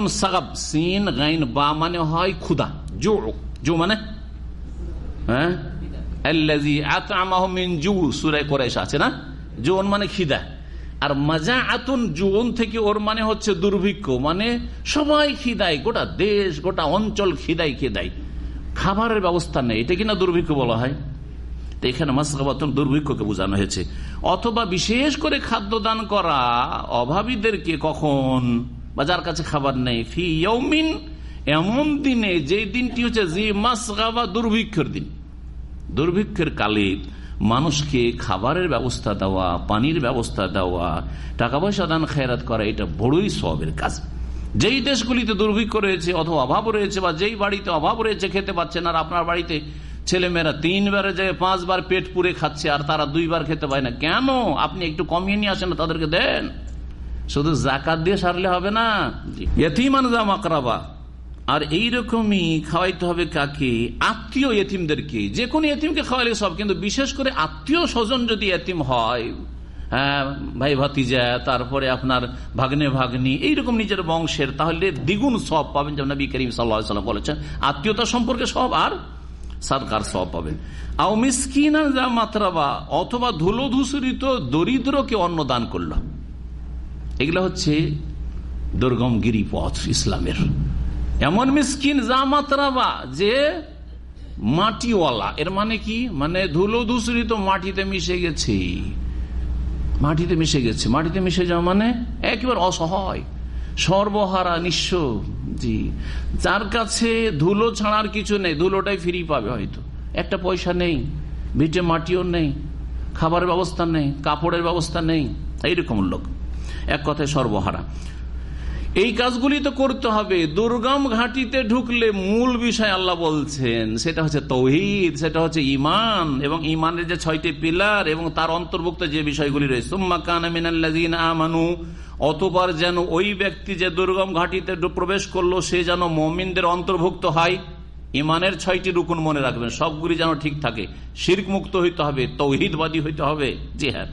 সাগাব, সিন, গাইন, বা মানে হয় ক্ষুদা জো মানে? হ্যাঁ? আছে না? মানে আর মাজা আতুন জোন থেকে ওর মানে হচ্ছে দুর্ভিক্ষ মানে সবাই খিদায়, গোটা দেশ, গোটা অঞ্চল খিদাই খিদাই খাবারের ব্যবস্থা নেই। এটা কিনা দুর্ভিক্ষ বলা হয়? এখানে মাসকাবাতন দুর্ভিক্ষকে বোঝানো হয়েছে। অথবা বিশেষ করে খাদ্য দান করা অভাবীদেরকে কখন বা যার কাছে খাবার নেই? ফি এমন দিনে যে দিনটি হচ্ছে জি মাসগাবা দুর্ভিক্ষের দিন। দুর্ভিক্ষের কালে মানুষকে খাবারের ব্যবস্থা দেওয়া, পানির ব্যবস্থা দেওয়া, টাকা পয়সা দান, খেয়ারাত করা, এটা বড়ই সবের কাজ। যেই দেশগুলিতে দুর্ভিক্ষ রয়েছে অথবা অভাব রয়েছে বা যেই বাড়িতে অভাব রয়েছে খেতে পাচ্ছেন আর আপনার বাড়িতে ছেলেমেয়েরা তিনবারে যায় পাঁচবার পেট পুরে খাচ্ছে আর তারা দুইবার খেতে পায় না কেন? আপনি একটু কমিয়ে নিয়ে আসেন তাদেরকে দেন। শুধু জাকাত দিয়ে সারলে হবে না। ইয়তিমান মাকরাবা। আর এইরকমই খাওয়াইতে হবে কাকে? আত্মীয় এতিমদেরকে যে কোনো এতিমকে খাওয়াইলে সব কিন্তু বিশেষ করে আত্মীয় স্বজন যদি এতিম হ্যাঁ ভাই ভাতিজা, তারপরে আপনার ভাগ্নে ভাগ্নি, এইরকম নিজের বংশের, তাহলে দ্বিগুণ সব পাবেন যেমন নবী করিম সাল্লাম বলেছেন। আত্মীয়তা সম্পর্কে সব আর সরকার সব পাবেন। আও মিসকিনা যা মাত্রাবা, অথবা ধুলো ধূসরিত দরিদ্রকে অন্ন দান করল। এগুলো হচ্ছে দুর্গম গিরিপথ ইসলামের। এমন মিসকিন যা মাত্রাবা, যে মাটিওয়ালা, এর মানে কি? মানে ধুলো ধূসরিত মাটিতে মিশে গেছে। মাটিতে মিশে গেছে। মাটিতে মিশে যাওয়া মানে একেবারে অসহায়, সর্বহারা, নিঃস্ব জি। যার কাছে ধুলো ছাড়ার কিছু নেই, ধুলোটাই ফিরি পাবে হয়তো। একটা পয়সা নেই, ভিটে মাটিও নেই, খাবারের ব্যবস্থা নেই, কাপড়ের ব্যবস্থা নেই, এইরকম লোক। এক কথায় সর্বহারা। এই কাজগুলি তো করতে হবে। দুর্গম ঘাটিতে ঢুকলে মূল বিষয় আল্লাহ বলছেন, সেটা হচ্ছে তৌহিদ, সেটা হচ্ছে ইমান এবং ইমানের যে ছয়টি পিলার এবং তার অন্তর্ভুক্ত যে বিষয়গুলি রয়েছে আমানু অতবার যেন ওই ব্যক্তি যে দুর্গম ঘাটিতে প্রবেশ করল, সে যেন মমিনদের অন্তর্ভুক্ত হয়। ইমানের ছয়টি রুকুন মনে রাখবেন, সবগুলি যেন ঠিক থাকে। শির্ক মুক্ত হইতে হবে, তৌহিদবাদী হইতে হবে। জি হ্যাঁ।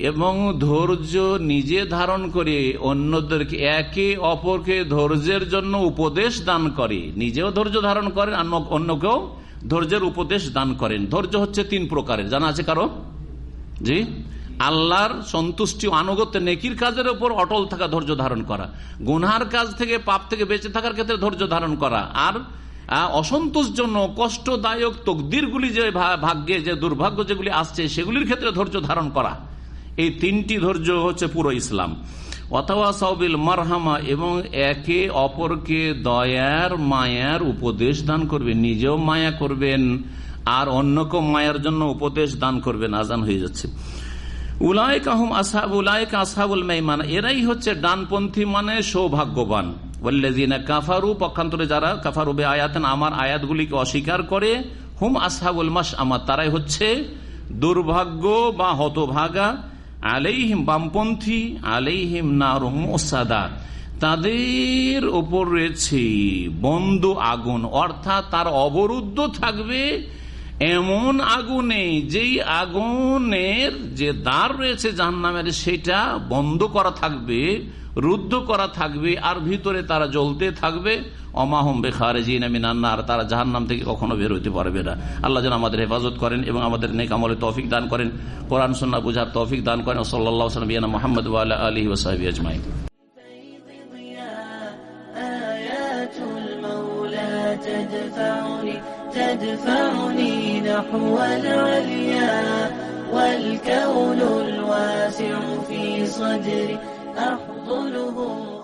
এবং ধৈর্য নিজে ধারণ করে অন্যদেরকে একে অপরকে ধৈর্যের জন্য উপদেশ দান করে। নিজেও ধৈর্য ধারণ করেন অন্যকেও ধৈর্যের উপদেশ দান করেন। ধৈর্য হচ্ছে তিন প্রকারের। জানা আছে কারও? জি? আল্লাহর সন্তুষ্টি আনুগত্য, নেকির কাজের উপর অটল থাকা, ধৈর্য ধারণ করা। গুনহার কাজ থেকে, পাপ থেকে বেঁচে থাকার ক্ষেত্রে ধৈর্য ধারণ করা। আর অসন্তোষজনক, কষ্টদায়ক, তকদিরগুলি যে ভাগ্যে, যে দুর্ভাগ্য যেগুলি আসছে, সেগুলির ক্ষেত্রে ধৈর্য ধারণ করা। এই তিনটি ধৈর্য হচ্ছে পুরো ইসলাম। অথবা সবিল মারহামা, এবং একে অপরকে দয়ার, মায়ার উপদেশ দান করবেন। নিজেও মায়া করবেন, আর অন্যকে মায়ার জন্য উপদেশ দান করবেন। আজান হয়ে যাচ্ছে। উলায়ক আহম আসাব উলায়ক আসাবুল মেহমান এরাই হচ্ছে ডানপন্থী মানে সৌভাগ্যবান। কাফারু, পক্ষান্তরে যারা কাফারুবে আয়াতেন আমার আয়াতগুলিকে অস্বীকার করে, হুম আসহাবুল মাস আমার তারাই হচ্ছে দুর্ভাগ্য বা হতভাগা, আলাইহিম বামপন্থী, আলাইহিম নারুমসাদা তাদের ওপর রয়েছে বন্ধ আগুন, অর্থাৎ তার অবরুদ্ধ থাকবে এমন আগুনে, যেই আগুনের যে দ্বার রয়েছে জাহান্নামের, সেটা বন্ধ করা থাকবে। রুদ্ধ করা থাকবে আর ভিতরে তারা জ্বলতে থাকবে অমাহম বেখারেজিনার তারা জাহান নাম থেকে কখনো বের হইতে পারবে না আল্লাহ যেন আমাদের হেফাজত করেন এবং আমাদের নেক আমলে তৌফিক দান করেন কোরআন সন্না বুঝার তৌফিক দান করেন সাল্লাহ মোহাম্মদ আলহি ওসাহাবি আজমাই تدفعني نحو العليا والكون الواسع في صدري أفضلهم.